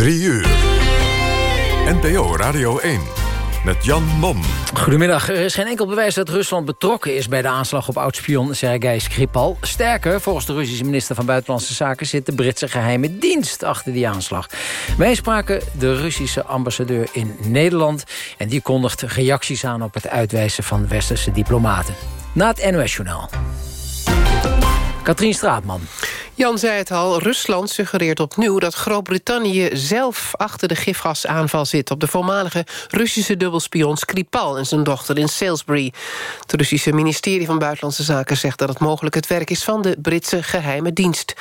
3 uur. NPO Radio 1 met Jan Mom. Goedemiddag. Er is geen enkel bewijs dat Rusland betrokken is... bij de aanslag op oudspion Sergei Skripal. Sterker, volgens de Russische minister van Buitenlandse Zaken... zit de Britse geheime dienst achter die aanslag. Wij spraken de Russische ambassadeur in Nederland... en die kondigt reacties aan op het uitwijzen van westerse diplomaten. Na het NOS-journaal. Katrien Straatman. Jan zei het al, Rusland suggereert opnieuw dat Groot-Brittannië zelf achter de gifgasaanval zit op de voormalige Russische dubbelspion Skripal en zijn dochter in Salisbury. Het Russische ministerie van Buitenlandse Zaken zegt dat het mogelijk het werk is van de Britse geheime dienst.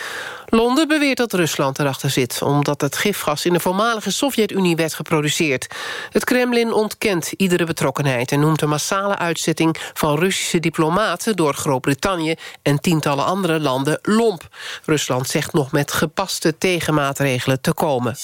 Londen beweert dat Rusland erachter zit... omdat het gifgas in de voormalige Sovjet-Unie werd geproduceerd. Het Kremlin ontkent iedere betrokkenheid... en noemt de massale uitzetting van Russische diplomaten... door Groot-Brittannië en tientallen andere landen lomp. Rusland zegt nog met gepaste tegenmaatregelen te komen.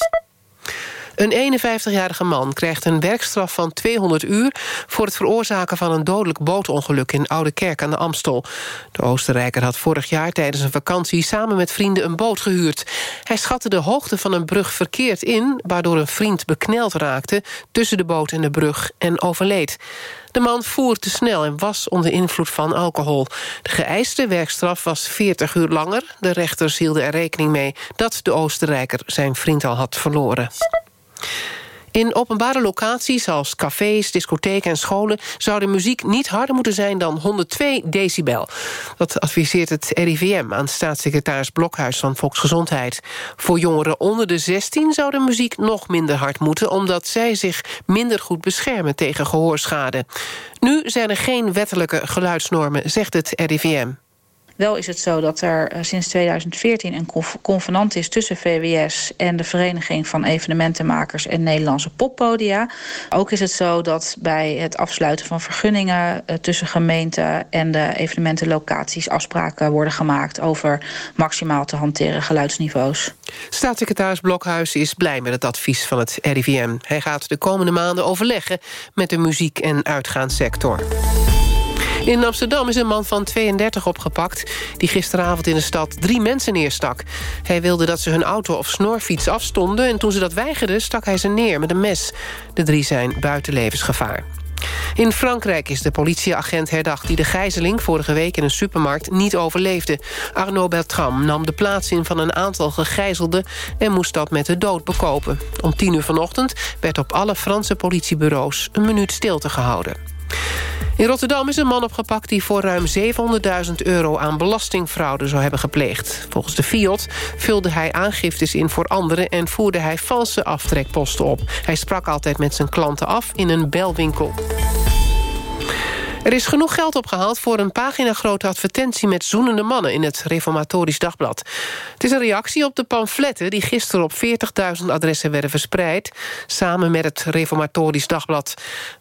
Een 51-jarige man krijgt een werkstraf van 200 uur... voor het veroorzaken van een dodelijk bootongeluk in Oude Kerk aan de Amstel. De Oostenrijker had vorig jaar tijdens een vakantie... samen met vrienden een boot gehuurd. Hij schatte de hoogte van een brug verkeerd in... waardoor een vriend bekneld raakte tussen de boot en de brug en overleed. De man voer te snel en was onder invloed van alcohol. De geëiste werkstraf was 40 uur langer. De rechters hielden er rekening mee dat de Oostenrijker zijn vriend al had verloren. In openbare locaties als cafés, discotheken en scholen... zou de muziek niet harder moeten zijn dan 102 decibel. Dat adviseert het RIVM aan staatssecretaris Blokhuis van Volksgezondheid. Voor jongeren onder de 16 zou de muziek nog minder hard moeten... omdat zij zich minder goed beschermen tegen gehoorschade. Nu zijn er geen wettelijke geluidsnormen, zegt het RIVM. Wel is het zo dat er uh, sinds 2014 een convenant is tussen VWS en de Vereniging van Evenementenmakers en Nederlandse poppodia. Ook is het zo dat bij het afsluiten van vergunningen uh, tussen gemeenten en de evenementenlocaties afspraken worden gemaakt over maximaal te hanteren geluidsniveaus. Staatssecretaris Blokhuis is blij met het advies van het RIVM. Hij gaat de komende maanden overleggen met de muziek- en uitgaanssector. In Amsterdam is een man van 32 opgepakt... die gisteravond in de stad drie mensen neerstak. Hij wilde dat ze hun auto of snorfiets afstonden... en toen ze dat weigerden stak hij ze neer met een mes. De drie zijn buiten levensgevaar. In Frankrijk is de politieagent herdacht die de gijzeling vorige week in een supermarkt niet overleefde. Arnaud Beltram nam de plaats in van een aantal gegijzelden en moest dat met de dood bekopen. Om tien uur vanochtend werd op alle Franse politiebureaus een minuut stilte gehouden. In Rotterdam is een man opgepakt die voor ruim 700.000 euro aan belastingfraude zou hebben gepleegd. Volgens de FIOD vulde hij aangiftes in voor anderen en voerde hij valse aftrekposten op. Hij sprak altijd met zijn klanten af in een belwinkel. Er is genoeg geld opgehaald voor een pagina-grote advertentie... met zoenende mannen in het Reformatorisch Dagblad. Het is een reactie op de pamfletten... die gisteren op 40.000 adressen werden verspreid... samen met het Reformatorisch Dagblad.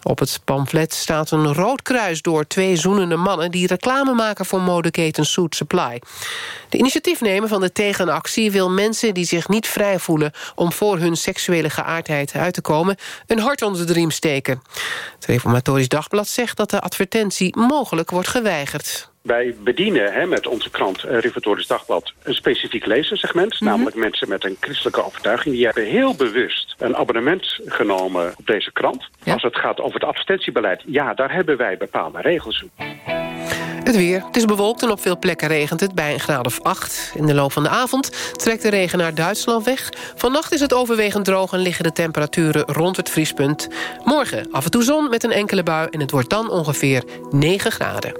Op het pamflet staat een rood kruis door twee zoenende mannen... die reclame maken voor modeketen Suit Supply. De initiatiefnemer van de tegenactie wil mensen die zich niet vrij voelen... om voor hun seksuele geaardheid uit te komen... een hart onder de riem steken. Het Reformatorisch Dagblad zegt dat de advertentie mogelijk wordt geweigerd. Wij bedienen hè, met onze krant uh, Reformatorisch Dagblad een specifiek lezersegment. Mm Namelijk mensen met een christelijke overtuiging. Die hebben heel bewust een abonnement genomen op deze krant. Ja. Als het gaat over het advertentiebeleid, ja, daar hebben wij bepaalde regels. Het weer. Het is bewolkt en op veel plekken regent het bij een graad of 8. In de loop van de avond trekt de regen naar Duitsland weg. Vannacht is het overwegend droog en liggen de temperaturen rond het vriespunt. Morgen af en toe zon met een enkele bui en het wordt dan ongeveer 9 graden.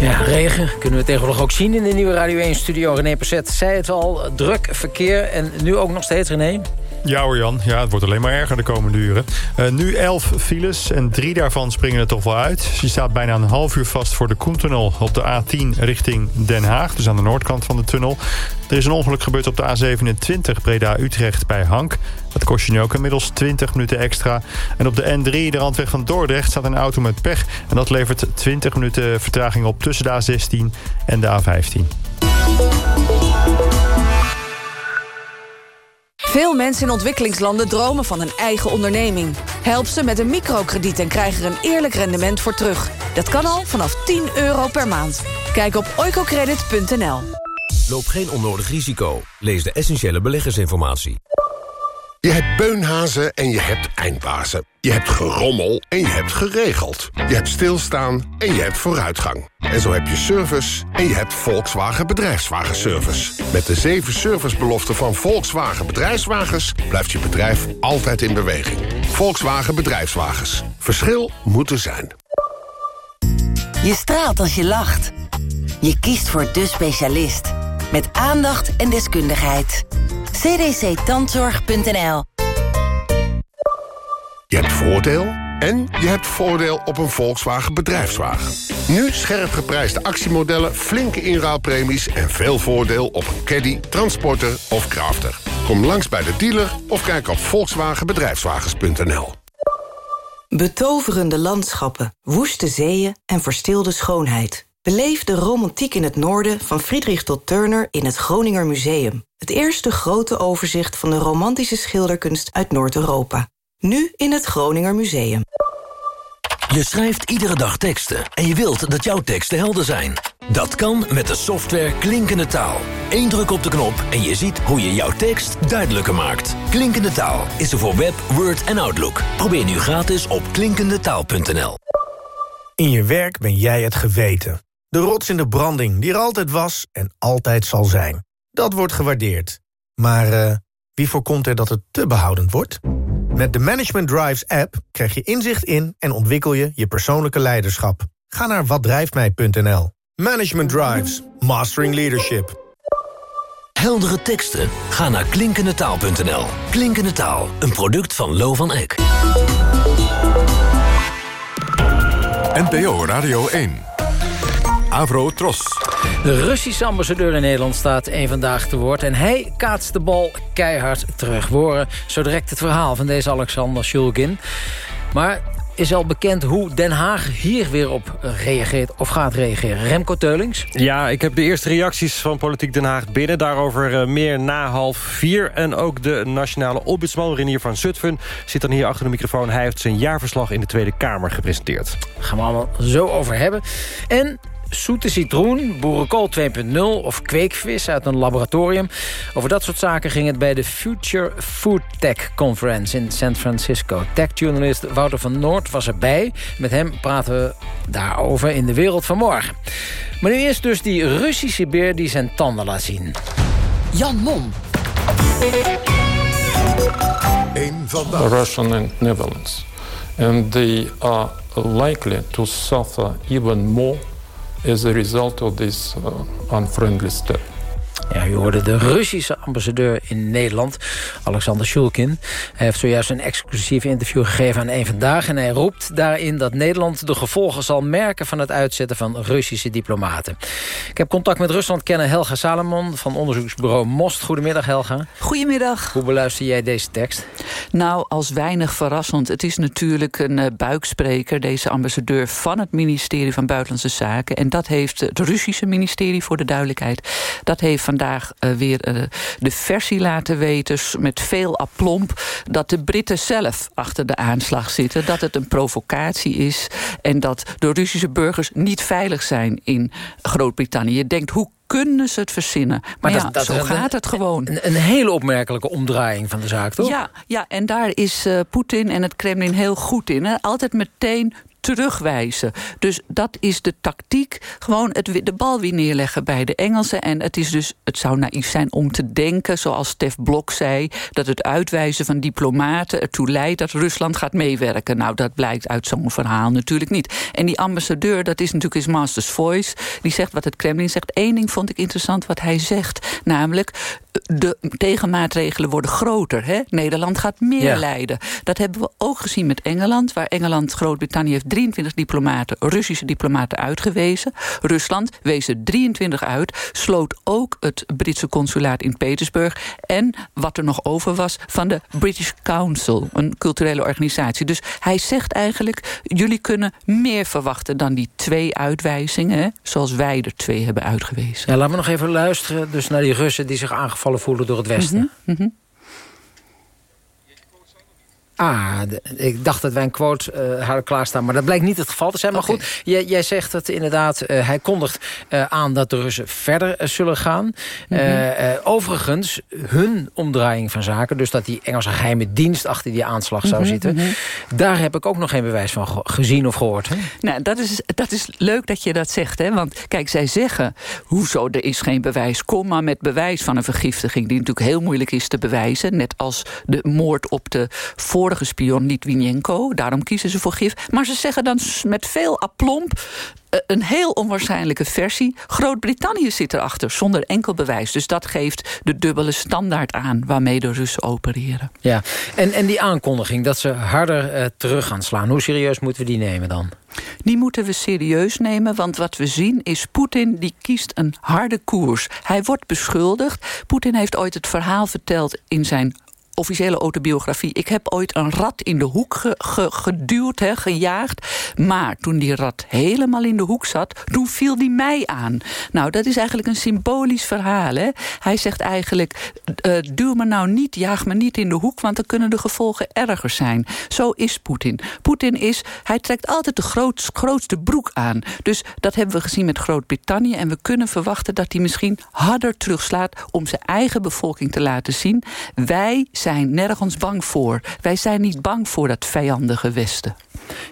Ja, regen kunnen we tegenwoordig ook zien in de nieuwe Radio 1-studio. René Passet zei het al, druk verkeer en nu ook nog steeds, René? Ja hoor Jan, ja, het wordt alleen maar erger de komende uren. Uh, nu 11 files en drie daarvan springen er toch wel uit. Je staat bijna een half uur vast voor de Koentunnel op de A10 richting Den Haag. Dus aan de noordkant van de tunnel. Er is een ongeluk gebeurd op de A27 Breda-Utrecht bij Hank. Dat kost je nu ook inmiddels 20 minuten extra. En op de N3, de randweg van Dordrecht, staat een auto met pech. En dat levert 20 minuten vertraging op tussen de A16 en de A15. Veel mensen in ontwikkelingslanden dromen van een eigen onderneming. Help ze met een microkrediet en krijg er een eerlijk rendement voor terug. Dat kan al vanaf 10 euro per maand. Kijk op oicocredit.nl. Loop geen onnodig risico. Lees de essentiële beleggersinformatie. Je hebt beunhazen en je hebt eindbazen. Je hebt gerommel en je hebt geregeld. Je hebt stilstaan en je hebt vooruitgang. En zo heb je service en je hebt Volkswagen Bedrijfswagenservice. Met de zeven servicebeloften van Volkswagen Bedrijfswagens... blijft je bedrijf altijd in beweging. Volkswagen Bedrijfswagens. Verschil moet er zijn. Je straalt als je lacht. Je kiest voor de specialist. Met aandacht en deskundigheid. cdctandzorg.nl Je hebt voordeel en je hebt voordeel op een Volkswagen bedrijfswagen. Nu scherp geprijsde actiemodellen, flinke inruilpremies... en veel voordeel op een caddy, transporter of crafter. Kom langs bij de dealer of kijk op volkswagenbedrijfswagens.nl. Betoverende landschappen, woeste zeeën en verstilde schoonheid. Beleef de romantiek in het noorden van Friedrich tot Turner in het Groninger Museum. Het eerste grote overzicht van de romantische schilderkunst uit Noord-Europa. Nu in het Groninger Museum. Je schrijft iedere dag teksten en je wilt dat jouw teksten helder zijn. Dat kan met de software Klinkende Taal. Eén druk op de knop en je ziet hoe je jouw tekst duidelijker maakt. Klinkende Taal is er voor Web, Word en Outlook. Probeer nu gratis op klinkendetaal.nl. In je werk ben jij het geweten. De rots in de branding die er altijd was en altijd zal zijn. Dat wordt gewaardeerd. Maar uh, wie voorkomt er dat het te behoudend wordt? Met de Management Drives app krijg je inzicht in en ontwikkel je je persoonlijke leiderschap. Ga naar watdrijftmij.nl. Management Drives. Mastering Leadership. Heldere teksten? Ga naar klinkendetaal.nl. Klinkende Taal, een product van Lo van Eck. NPO Radio 1. Avro Tros. De Russische ambassadeur in Nederland staat één vandaag te woord... en hij kaatst de bal keihard terug. We zo direct het verhaal van deze Alexander Shulgin. Maar is al bekend hoe Den Haag hier weer op reageert of gaat reageren. Remco Teulings? Ja, ik heb de eerste reacties van Politiek Den Haag binnen. Daarover eh, meer na half vier. En ook de nationale ombudsman Renier van Zutphen zit dan hier achter de microfoon. Hij heeft zijn jaarverslag in de Tweede Kamer gepresenteerd. Daar gaan we allemaal zo over hebben. En zoete citroen, boerenkool 2.0 of kweekvis uit een laboratorium. Over dat soort zaken ging het bij de Future Food Tech Conference in San Francisco. Tech-journalist Wouter van Noord was erbij. Met hem praten we daarover in de wereld van morgen. Maar nu eerst dus die Russische beer die zijn tanden laat zien. Jan Mom. Een vandaag. Russian and Netherlands. And they are likely to suffer even more as a result of this uh, unfriendly step. Ja, u hoorde de Russische ambassadeur in Nederland, Alexander Shulkin. Hij heeft zojuist een exclusief interview gegeven aan Eén Vandaag... en hij roept daarin dat Nederland de gevolgen zal merken... van het uitzetten van Russische diplomaten. Ik heb contact met Rusland-kenner Helga Salomon... van onderzoeksbureau Most. Goedemiddag, Helga. Goedemiddag. Hoe beluister jij deze tekst? Nou, als weinig verrassend. Het is natuurlijk een uh, buikspreker, deze ambassadeur... van het ministerie van Buitenlandse Zaken. En dat heeft het Russische ministerie, voor de duidelijkheid... dat heeft vandaag uh, weer uh, de versie laten weten... met veel aplomb dat de Britten zelf achter de aanslag zitten. Dat het een provocatie is en dat de Russische burgers niet veilig zijn in Groot-Brittannië. Je denkt, hoe kunnen ze het verzinnen. Maar, maar dat, ja, dat zo gaat het gewoon. Een, een, hele opmerkelijke omdraaiing van de zaak, toch? Ja, ja en daar is uh, Poetin en het Kremlin heel goed in. Hè? Altijd meteen terugwijzen. Dus dat is de tactiek. Gewoon het, de bal weer neerleggen bij de Engelsen. En het, is dus, het zou naïef zijn om te denken, zoals Stef Blok zei... dat het uitwijzen van diplomaten ertoe leidt dat Rusland gaat meewerken. Nou, dat blijkt uit zo'n verhaal natuurlijk niet. En die ambassadeur, dat is natuurlijk his master's voice... die zegt wat het Kremlin zegt. Eén ding vond ik interessant wat hij zegt. Namelijk, de tegenmaatregelen worden groter. Hè? Nederland gaat meer ja. leiden. Dat hebben we ook gezien met Engeland... waar Engeland Groot-Brittannië heeft 23 diplomaten, Russische diplomaten uitgewezen. Rusland wees er 23 uit, sloot ook het Britse consulaat in Petersburg... en wat er nog over was van de British Council, een culturele organisatie. Dus hij zegt eigenlijk, jullie kunnen meer verwachten dan die twee uitwijzingen... zoals wij er twee hebben uitgewezen. Ja, laten we nog even luisteren dus naar die Russen die zich aangevallen voelen door het Westen. Mm -hmm. Ah, ik dacht dat wij een quote uh, hadden klaarstaan... maar dat blijkt niet het geval te zijn. Maar goed, jij, jij, zegt het inderdaad... Uh, hij kondigt uh, aan dat de Russen verder zullen gaan. Mm -hmm. overigens, hun omdraaiing van zaken... dus dat die Engelse geheime dienst achter die aanslag zou mm -hmm, zitten... Mm -hmm. daar heb ik ook nog geen bewijs van ge gezien of gehoord. Hè? Nou, dat is, dat is leuk dat je dat zegt. Hè? Want kijk, zij zeggen... hoezo, er is geen bewijs. Kom maar met bewijs van een vergiftiging... die natuurlijk heel moeilijk is te bewijzen. Net als de moord op de voor vorige spion Litvinenko. Daarom kiezen ze voor gif. Maar ze zeggen dan met veel aplomb eh, een heel onwaarschijnlijke versie. Groot-Brittannië zit erachter, zonder enkel bewijs. Dus dat geeft de dubbele standaard aan waarmee de Russen opereren. Ja, en, en die aankondiging dat ze harder uh, terug gaan slaan... hoe serieus moeten we die nemen dan? Die moeten we serieus nemen, want wat we zien is... Poetin die kiest een harde koers. Hij wordt beschuldigd. Poetin heeft ooit het verhaal verteld in zijn officiële autobiografie. Ik heb ooit een rat in de hoek ge, ge, geduwd, he, gejaagd. Maar toen die rat helemaal in de hoek zat, toen viel die mij aan. Nou, dat is eigenlijk een symbolisch verhaal. Hè? Hij zegt eigenlijk, uh, duw me nou niet, jaag me niet in de hoek... want dan kunnen de gevolgen erger zijn. Zo is Poetin. Poetin is, hij trekt altijd de grootst, grootste broek aan. Dus dat hebben we gezien met Groot-Brittannië... en we kunnen verwachten dat hij misschien harder terugslaat... om zijn eigen bevolking te laten zien. Wij zijn zijn nergens bang voor. Wij zijn niet bang voor dat vijandige Westen.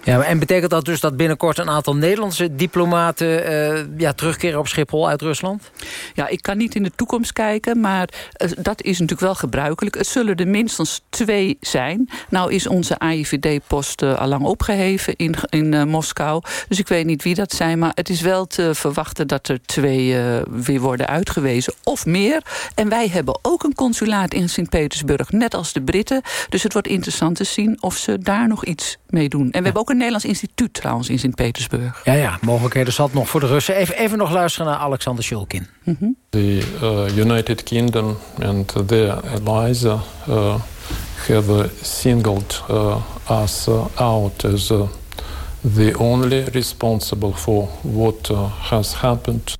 Ja, en betekent dat dus dat binnenkort een aantal Nederlandse diplomaten... Uh, ja, terugkeren op Schiphol uit Rusland? Ja, ik kan niet in de toekomst kijken, maar uh, dat is natuurlijk wel gebruikelijk. Het zullen er minstens twee zijn. Nou is onze AIVD-post uh, allang opgeheven in, in Moskou. Dus ik weet niet wie dat zijn, maar het is wel te verwachten... dat er twee weer worden uitgewezen, of meer. En wij hebben ook een consulaat in Sint-Petersburg, net als de Britten. Dus het wordt interessant te zien of ze daar nog iets mee doen. En we hebben ook een Nederlands instituut trouwens in Sint-Petersburg. Ja, ja, mogelijkheden zat nog voor de Russen. Even, even nog luisteren naar Alexander Shulkin. Mm -hmm. The uh, United Kingdom and their allies uh, have singled uh, us out as the only responsible for what has happened.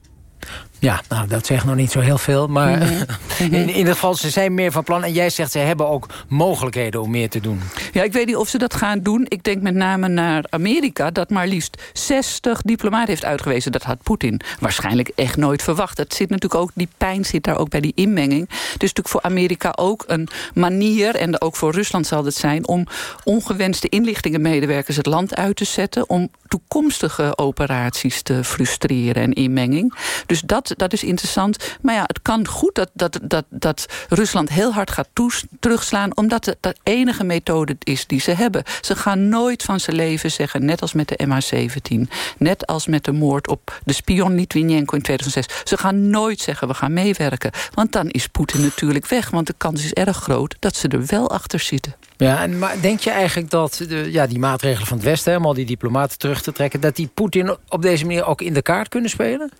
Ja, nou, dat zegt nog niet zo heel veel. Maar nee. in, in ieder geval, ze zijn meer van plan. En jij zegt, ze hebben ook mogelijkheden om meer te doen. Ja, ik weet niet of ze dat gaan doen. Ik denk met name naar Amerika... dat maar liefst 60 diplomaten heeft uitgewezen. Dat had Poetin waarschijnlijk echt nooit verwacht. Dat zit natuurlijk ook, die pijn zit daar ook bij die inmenging. Dus natuurlijk voor Amerika ook een manier... en ook voor Rusland zal het zijn... om ongewenste inlichtingenmedewerkers het land uit te zetten... om toekomstige operaties te frustreren en inmenging. Dus dat dat, is interessant. Maar ja, het kan goed dat, dat, dat, dat Rusland heel hard gaat toes, terugslaan... omdat het de enige methode is die ze hebben. Ze gaan nooit van zijn leven zeggen, net als met de MH17... net als met de moord op de spion Litvinenko in 2006. Ze gaan nooit zeggen, we gaan meewerken. Want dan is Poetin natuurlijk weg. Want de kans is erg groot dat ze er wel achter zitten. Ja, en maar denk je eigenlijk dat de, ja, die maatregelen van het Westen... om al die diplomaten terug te trekken... dat die Poetin op deze manier ook in de kaart kunnen spelen?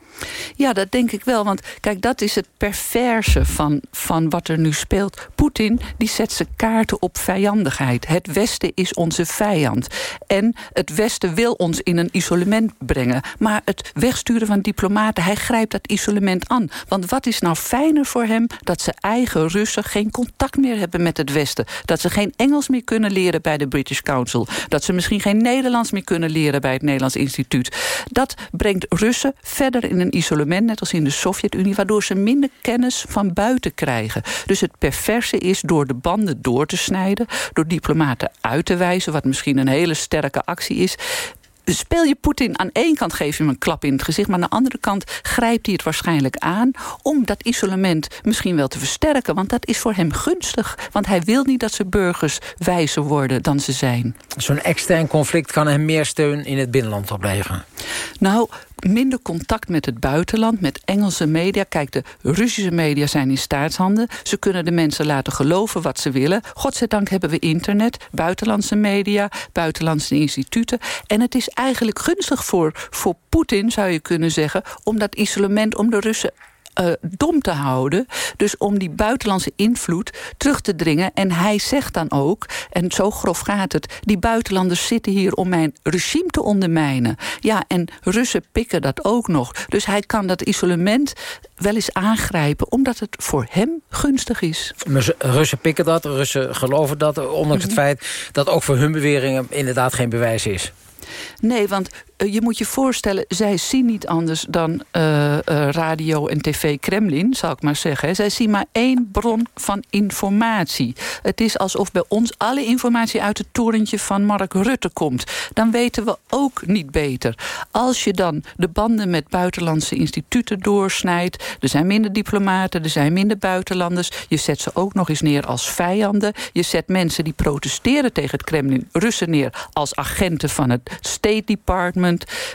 Ja, dat denk ik wel. Want kijk, dat is het perverse van, van wat er nu speelt. Poetin die zet zijn kaarten op vijandigheid. Het Westen is onze vijand. En het Westen wil ons in een isolement brengen. Maar het wegsturen van diplomaten, hij grijpt dat isolement aan. Want wat is nou fijner voor hem... dat zijn eigen Russen geen contact meer hebben met het Westen. Dat ze geen Engels meer kunnen leren bij de British Council. Dat ze misschien geen Nederlands meer kunnen leren bij het Nederlands Instituut. Dat brengt Russen verder in een isolement, net als in de Sovjet-Unie... waardoor ze minder kennis van buiten krijgen. Dus het perverse is door de banden door te snijden... door diplomaten uit te wijzen, wat misschien een hele sterke actie is speel je Poetin aan één kant geef je hem een klap in het gezicht... maar aan de andere kant grijpt hij het waarschijnlijk aan... om dat isolement misschien wel te versterken. Want dat is voor hem gunstig. Want hij wil niet dat zijn burgers wijzer worden dan ze zijn. Zo'n extern conflict kan hem meer steun in het binnenland opleveren. Nou, minder contact met het buitenland, met Engelse media. Kijk, de Russische media zijn in staatshanden. Ze kunnen de mensen laten geloven wat ze willen. Godzijdank hebben we internet, buitenlandse media, buitenlandse instituten. En het is eigenlijk gunstig voor, voor Poetin, zou je kunnen zeggen... om dat isolement, om de Russen uh, dom te houden. Dus om die buitenlandse invloed terug te dringen. En hij zegt dan ook, en zo grof gaat het... die buitenlanders zitten hier om mijn regime te ondermijnen. Ja, en Russen pikken dat ook nog. Dus hij kan dat isolement wel eens aangrijpen... omdat het voor hem gunstig is. Russen pikken dat, Russen geloven dat... ondanks het mhm. feit dat ook voor hun beweringen inderdaad geen bewijs is. Nee, want eh, je moet je voorstellen, zij zien niet anders dan uh, uh, radio en tv Kremlin, zal ik maar zeggen. Zij zien maar één bron van informatie. Het is alsof bij ons alle informatie uit het torentje van Mark Rutte komt. Dan weten we ook niet beter. Als je dan de banden met buitenlandse instituten doorsnijdt... er zijn minder diplomaten, er zijn minder buitenlanders... je zet ze ook nog eens neer als vijanden. Je zet mensen die protesteren tegen het Kremlin, Russen neer... als agenten van het State Department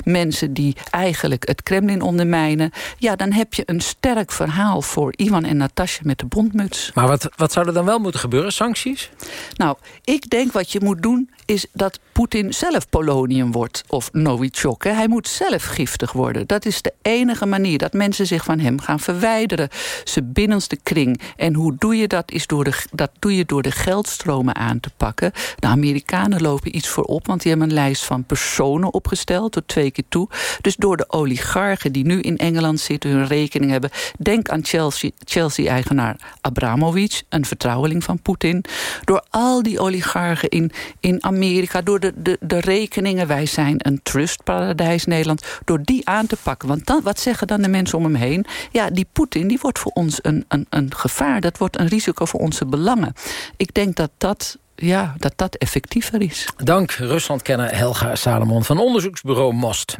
mensen die eigenlijk het Kremlin ondermijnen... ja, dan heb je een sterk verhaal voor Ivan en Natasja met de bondmuts. Maar wat, wat zou er dan wel moeten gebeuren? Sancties? Nou, ik denk wat je moet doen is dat Poetin zelf polonium wordt. Of Novichok. Hij moet zelf giftig worden. Dat is de enige manier dat mensen zich van hem gaan verwijderen. Zijn binnenste kring. En hoe doe je dat? Is door de, dat doe je door de geldstromen aan te pakken. De Amerikanen lopen iets voorop. Want die hebben een lijst van personen opgesteld. Tot twee keer toe. Dus door de oligarchen die nu in Engeland zitten. Hun rekening hebben. Denk aan Chelsea-eigenaar Abramovic. Een vertrouweling van Poetin. Door al die oligarchen in, in Amerika... door de, de, de rekeningen, wij zijn een trustparadijs Nederland... door die aan te pakken. Want dan, wat zeggen dan de mensen om hem heen? Ja, die Poetin die wordt voor ons een, een, een gevaar. Dat wordt een risico voor onze belangen. Ik denk dat dat ja, dat dat effectiever is. Dank Ruslandkenner Helga Salomon van onderzoeksbureau MOST.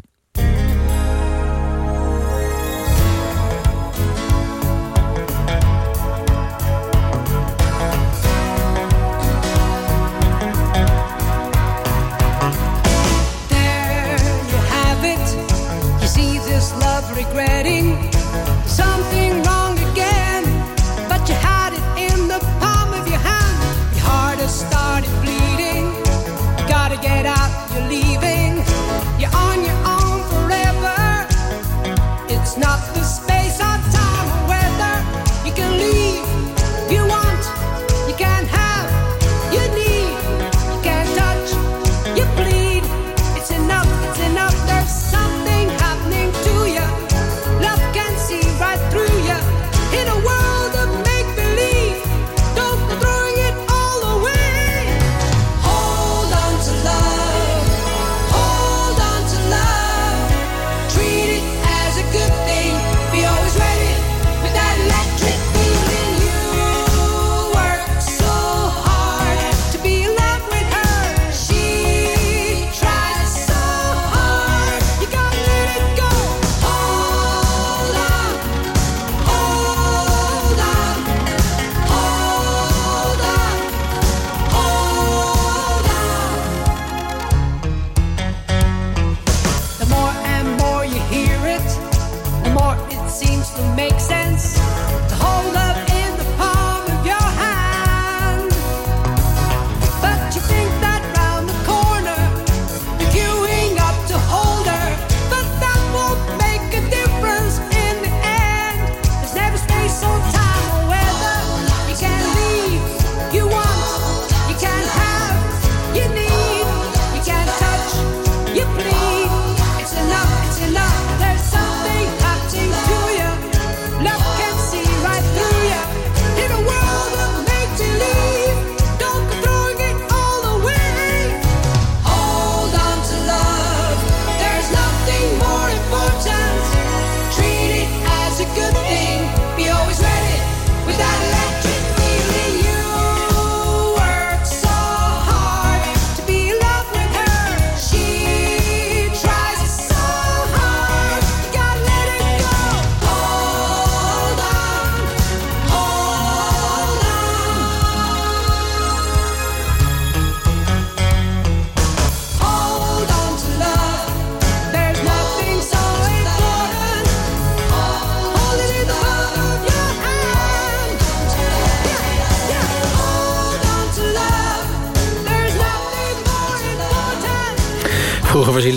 Vroeger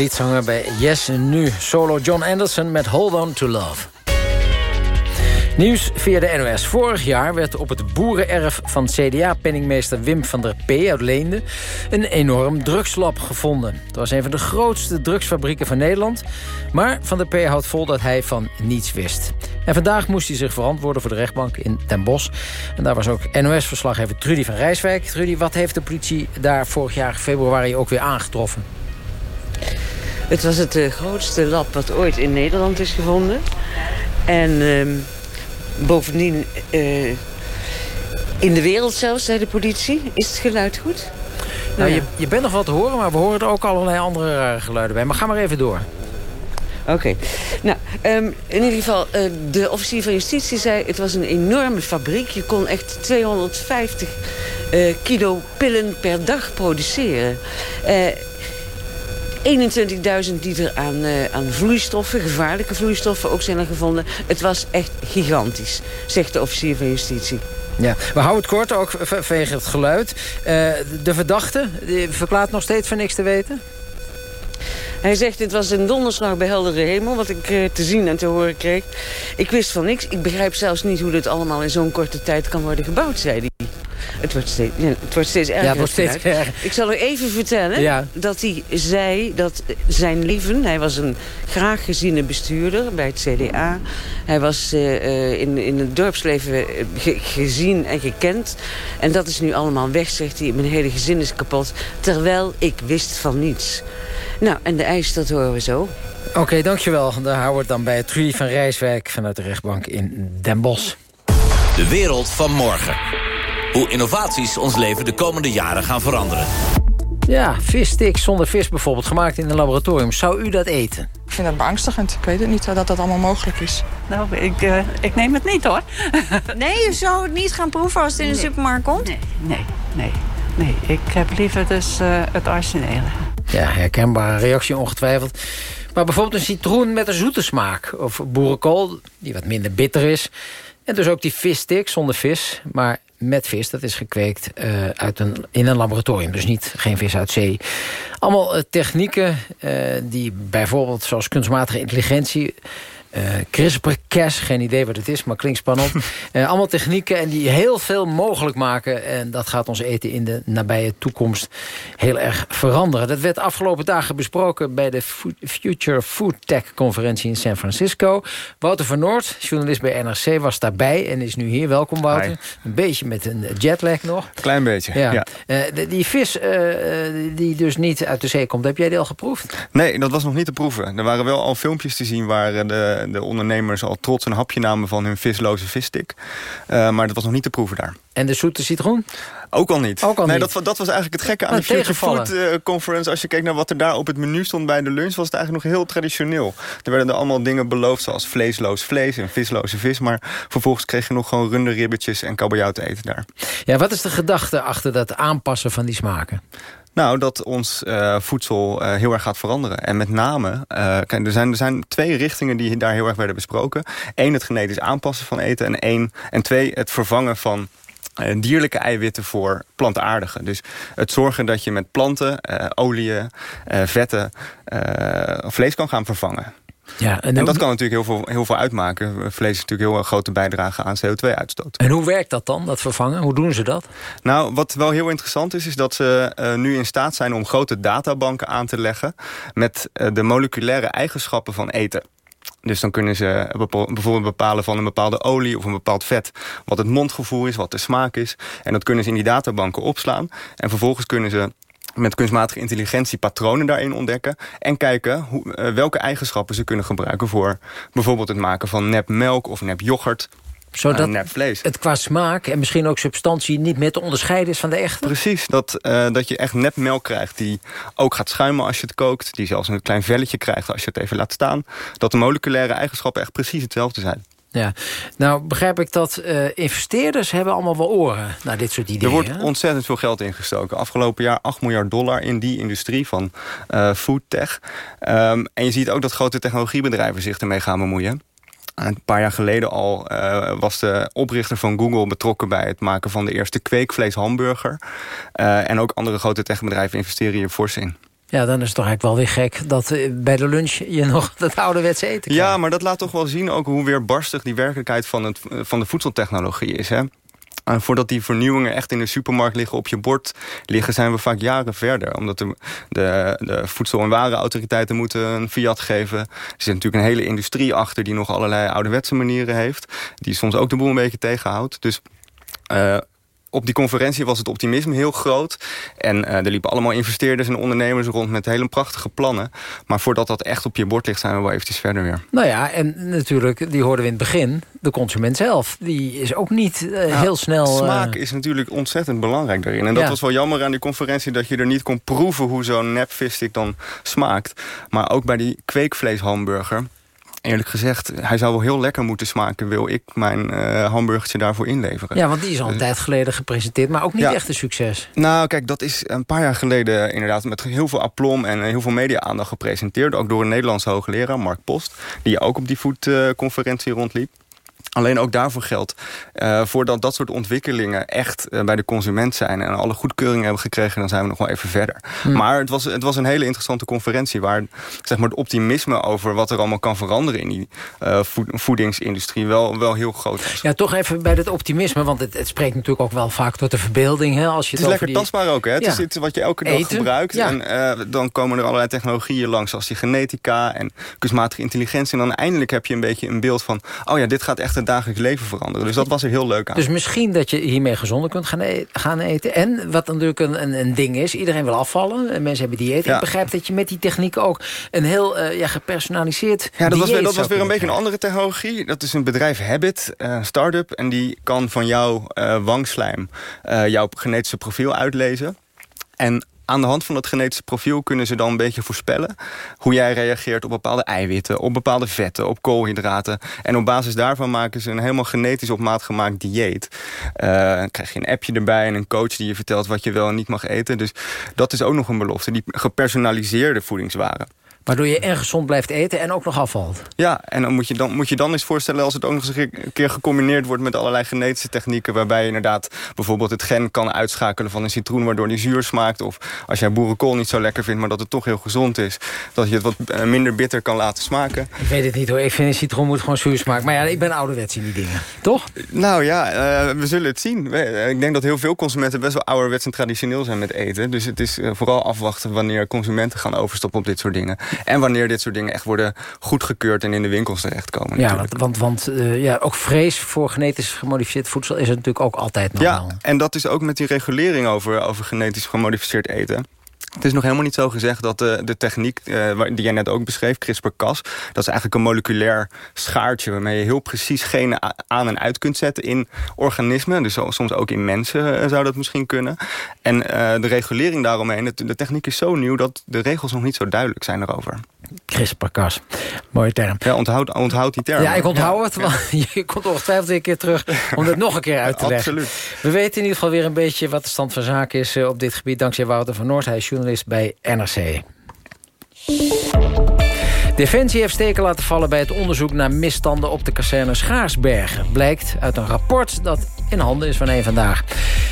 liedzanger bij Yes nu solo John Anderson met Hold On To Love. Nieuws via de NOS. Vorig jaar werd op het boerenerf van CDA-penningmeester Wim van der P. uit Leende... een enorm drugslab gevonden. Het was een van de grootste drugsfabrieken van Nederland. Maar Van der P. houdt vol dat hij van niets wist. En vandaag moest hij zich verantwoorden voor de rechtbank in Den Bosch. En daar was ook NOS-verslaggever Trudy van Rijswijk. Trudy, wat heeft de politie daar vorig jaar februari ook weer aangetroffen? Het was het uh, grootste lab wat ooit in Nederland is gevonden. En... Uh, Bovendien, uh, in de wereld zelfs, zei de politie. Is het geluid goed? Nou, nou ja. je, je bent nog wat te horen, maar we horen er ook allerlei andere geluiden bij. Maar ga maar even door. Oké. Nou, um, in ieder geval, uh, de officier van justitie zei... het was een enorme fabriek. Je kon echt 250 uh, kilo pillen per dag produceren. 21.000 liter aan, uh, aan vloeistoffen, gevaarlijke vloeistoffen ook zijn er gevonden. Het was echt gigantisch, zegt de officier van justitie. Ja, we houden het kort, ook vanwege het geluid. Uh, de verdachte die verklaart nog steeds van niks te weten? Hij zegt, dit was een donderslag bij heldere hemel... wat ik uh, te zien en te horen kreeg. Ik wist van niks. Ik begrijp zelfs niet hoe dit allemaal in zo'n korte tijd kan worden gebouwd, zei hij. Het wordt steeds, ja, het wordt steeds erger. Ja, het wordt steeds erger. Ik zal u even vertellen dat hij zei dat zijn lieven... hij was een graag geziene bestuurder bij het CDA. Hij was uh, in, in het dorpsleven ge gezien en gekend. En dat is nu allemaal weg, zegt hij. Mijn hele gezin is kapot. Terwijl ik wist van niets. Nou, en de eis, dat horen we zo. Oké, okay, dankjewel. Daar houden we het dan bij Trudy van Rijswijk... vanuit de rechtbank in Den Bosch. De wereld van morgen. Hoe innovaties ons leven de komende jaren gaan veranderen. Ja, vissticks zonder vis bijvoorbeeld, gemaakt in een laboratorium. Zou u dat eten? Ik vind dat beangstigend. Ik weet het niet dat dat allemaal mogelijk is. Nou, ik, uh, ik neem het niet hoor. nee, je zou het niet gaan proeven als het in de supermarkt komt? Nee, nee, nee. nee. Ik heb liever dus uh, het originele. Ja, herkenbare reactie ongetwijfeld. Maar bijvoorbeeld een citroen met een zoete smaak. Of boerenkool, die wat minder bitter is. En dus ook die visstick zonder vis, maar met vis. Dat is gekweekt uh, uit een, in een laboratorium. Dus niet, geen vis uit zee. Allemaal uh, technieken uh, die bijvoorbeeld zoals kunstmatige intelligentie... Uh, CRISPR-Cas, geen idee wat het is, maar klinkt spannend. Uh, allemaal technieken en die heel veel mogelijk maken. En dat gaat ons eten in de nabije toekomst heel erg veranderen. Dat werd afgelopen dagen besproken bij de Future Food Tech-conferentie in San Francisco. Wouter van Noord, journalist bij NRC, was daarbij en is nu hier. Welkom Wouter. Hi. Een beetje met een jetlag nog. Klein beetje, ja. ja. Uh, de, die vis die dus niet uit de zee komt, heb jij die al geproefd? Nee, dat was nog niet te proeven. Er waren wel al filmpjes te zien waar de de ondernemers al trots een hapje namen van hun visloze visstick. Uh, maar dat was nog niet te proeven daar. En de zoete citroen? Ook al niet. Ook al nee, niet. Dat, dat was eigenlijk het gekke aan de Future Food uh, Conference. Als je keek naar wat er daar op het menu stond bij de lunch... was het eigenlijk nog heel traditioneel. Er werden er allemaal dingen beloofd zoals vleesloos vlees en visloze vis. Maar vervolgens kreeg je nog gewoon runde ribbetjes en kabeljauw te eten daar. Ja, wat is de gedachte achter dat aanpassen van die smaken? Nou, dat ons uh, voedsel uh, heel erg gaat veranderen. En met name, kijk, er, zijn, er zijn twee richtingen die daar heel erg werden besproken. Eén, het genetisch aanpassen van eten. En, één, en twee, het vervangen van dierlijke eiwitten voor plantaardige. Dus het zorgen dat je met planten, oliën, vetten vlees kan gaan vervangen. Ja, en, en dat kan natuurlijk heel veel, heel veel uitmaken. Vlees is natuurlijk heel erg grote bijdrage aan CO2-uitstoot. En hoe werkt dat dan, dat vervangen? Hoe doen ze dat? Nou, wat wel heel interessant is, is dat ze uh, nu in staat zijn... om grote databanken aan te leggen met uh, de moleculaire eigenschappen van eten. Dus dan kunnen ze bijvoorbeeld bepalen van een bepaalde olie of een bepaald vet... wat het mondgevoel is, wat de smaak is. En dat kunnen ze in die databanken opslaan. En vervolgens kunnen ze met kunstmatige intelligentie patronen daarin ontdekken... en kijken hoe, uh, welke eigenschappen ze kunnen gebruiken... voor bijvoorbeeld het maken van nep melk of nep yoghurt zodat het qua smaak en misschien ook substantie niet meer te onderscheiden is van de echte? Precies, dat, uh, dat je echt nep melk krijgt die ook gaat schuimen als je het kookt. Die zelfs een klein velletje krijgt als je het even laat staan. Dat de moleculaire eigenschappen echt precies hetzelfde zijn. Ja, nou begrijp ik dat uh, investeerders hebben allemaal wel oren naar dit soort ideeën. Er wordt ontzettend veel geld ingestoken. Afgelopen jaar 8 miljard dollar in die industrie van uh, foodtech. Um, en je ziet ook dat grote technologiebedrijven zich ermee gaan bemoeien. Een paar jaar geleden al uh, was de oprichter van Google betrokken bij het maken van de eerste kweekvleeshamburger. Uh, en ook andere grote techbedrijven investeren hier fors in. Ja, dan is het toch eigenlijk wel weer gek dat eh, bij de lunch je nog dat ouderwetse eten krijgt. Ja, maar dat laat toch wel zien ook hoe weerbarstig die werkelijkheid van, het, van de voedseltechnologie is. Hè? En voordat die vernieuwingen echt in de supermarkt liggen op je bord liggen... zijn we vaak jaren verder. Omdat de, de, de voedsel- en warenautoriteiten moeten een fiat geven. Er zit natuurlijk een hele industrie achter die nog allerlei ouderwetse manieren heeft. Die soms ook de boel een beetje tegenhoudt. Dus... Uh, op die conferentie was het optimisme heel groot. En uh, er liepen allemaal investeerders en ondernemers rond met hele prachtige plannen. Maar voordat dat echt op je bord ligt, zijn we wel eventjes verder weer. Nou ja, en natuurlijk, die hoorden we in het begin. De consument zelf, die is ook niet uh, nou, heel snel... Smaak is natuurlijk ontzettend belangrijk daarin. En dat Ja. was wel jammer aan die conferentie... dat je er niet kon proeven hoe zo'n nepvisstick dan smaakt. Maar ook bij die kweekvleeshamburger... Eerlijk gezegd, hij zou wel heel lekker moeten smaken... wil ik mijn uh, hamburgertje daarvoor inleveren. Ja, want die is al een Dus- tijd geleden gepresenteerd, maar ook niet Ja. echt een succes. Nou, kijk, dat is een paar jaar geleden inderdaad met heel veel aplom en heel veel media-aandacht gepresenteerd. Ook door een Nederlandse hoogleraar, Mark Post, die ook op die voetconferentie rondliep. Alleen ook daarvoor geldt, eh, voordat dat soort ontwikkelingen echt eh, bij de consument zijn... en alle goedkeuringen hebben gekregen, dan zijn we nog wel even verder. Hm. Maar het was, het was een hele interessante conferentie... waar zeg maar, het optimisme over wat er allemaal kan veranderen... in die eh, voed- voedingsindustrie wel, wel heel groot was. Ja, toch even bij dat optimisme, want het, het spreekt natuurlijk ook wel vaak tot de verbeelding. Hè, als je Het is lekker die... tastbaar ook, hè? Het Ja. is iets wat je elke dag Eten, gebruikt. ja. En dan komen er allerlei technologieën langs, zoals die genetica en kunstmatige intelligentie. En dan eindelijk heb je een beetje een beeld van... oh ja, dit gaat echt dagelijks leven veranderen. Dus dat was er heel leuk aan. Dus misschien dat je hiermee gezonder kunt gaan, e- gaan eten. En wat natuurlijk een, een, een ding is, iedereen wil afvallen. En mensen hebben dieet. Ja. Ik begrijp dat je met die techniek ook een heel eh, ja, gepersonaliseerd Ja, dat was, weer, dat was weer een beetje een andere technologie. Dat is een bedrijf Habit, eh, een start-up. En die kan van jouw eh, wangslijm eh, jouw genetische profiel uitlezen. En aan de hand van dat genetische profiel kunnen ze dan een beetje voorspellen... hoe jij reageert op bepaalde eiwitten, op bepaalde vetten, op koolhydraten. En op basis daarvan maken ze een helemaal genetisch op maat gemaakt dieet. Eh, dan krijg je een appje erbij en een coach die je vertelt wat je wel en niet mag eten. Dus dat is ook nog een belofte, die gepersonaliseerde voedingswaren. Waardoor je en gezond blijft eten en ook nog afvalt. Ja, en dan moet je dan, moet je dan eens voorstellen... als het ook nog eens een keer gecombineerd wordt met allerlei genetische technieken... waarbij je inderdaad bijvoorbeeld het gen kan uitschakelen van een citroen... waardoor die zuur smaakt. Of als jij boerenkool niet zo lekker vindt, maar dat het toch heel gezond is... dat je het wat eh, minder bitter kan laten smaken. Ik weet het niet hoor. Ik vind een citroen moet gewoon zuur smaken. Maar ja, ik ben ouderwets in die dingen. Toch? Nou ja, eh, we zullen het zien. Eh, Ik denk dat heel veel consumenten best wel ouderwets en traditioneel zijn met eten. Dus het is vooral afwachten wanneer consumenten gaan overstappen op dit soort dingen. En wanneer dit soort dingen echt worden goedgekeurd en in de winkels terechtkomen. Ja, natuurlijk. want, want, eh, ja, ook vrees voor genetisch gemodificeerd voedsel... is er natuurlijk ook altijd wel. Ja, en dat is ook met die regulering over, over genetisch gemodificeerd eten. Het is nog helemaal niet zo gezegd dat de, de techniek eh, die jij net ook beschreef, CRISPR-Cas... dat is eigenlijk een moleculair schaartje... waarmee je heel precies genen aan en uit kunt zetten in organismen. Dus soms ook in mensen eh, zou dat misschien kunnen. En eh, de regulering daaromheen, de, de techniek is zo nieuw... dat de regels nog niet zo duidelijk zijn erover. CRISPR-Cas, mooie term. Ja, onthoud, onthoud die term. Ja, ik onthoud het, want je komt ongetwijfeld weer een keer terug... om dat nog een keer uit te leggen. Absoluut. We weten in ieder geval weer een beetje wat de stand van zaken is... eh, op dit gebied, dankzij Wouter van Noord. Hij is journalist bij NRC. Defensie heeft steken laten vallen bij het onderzoek naar misstanden op de kazerne Schaarsbergen. Blijkt uit een rapport dat in handen is van een vandaag.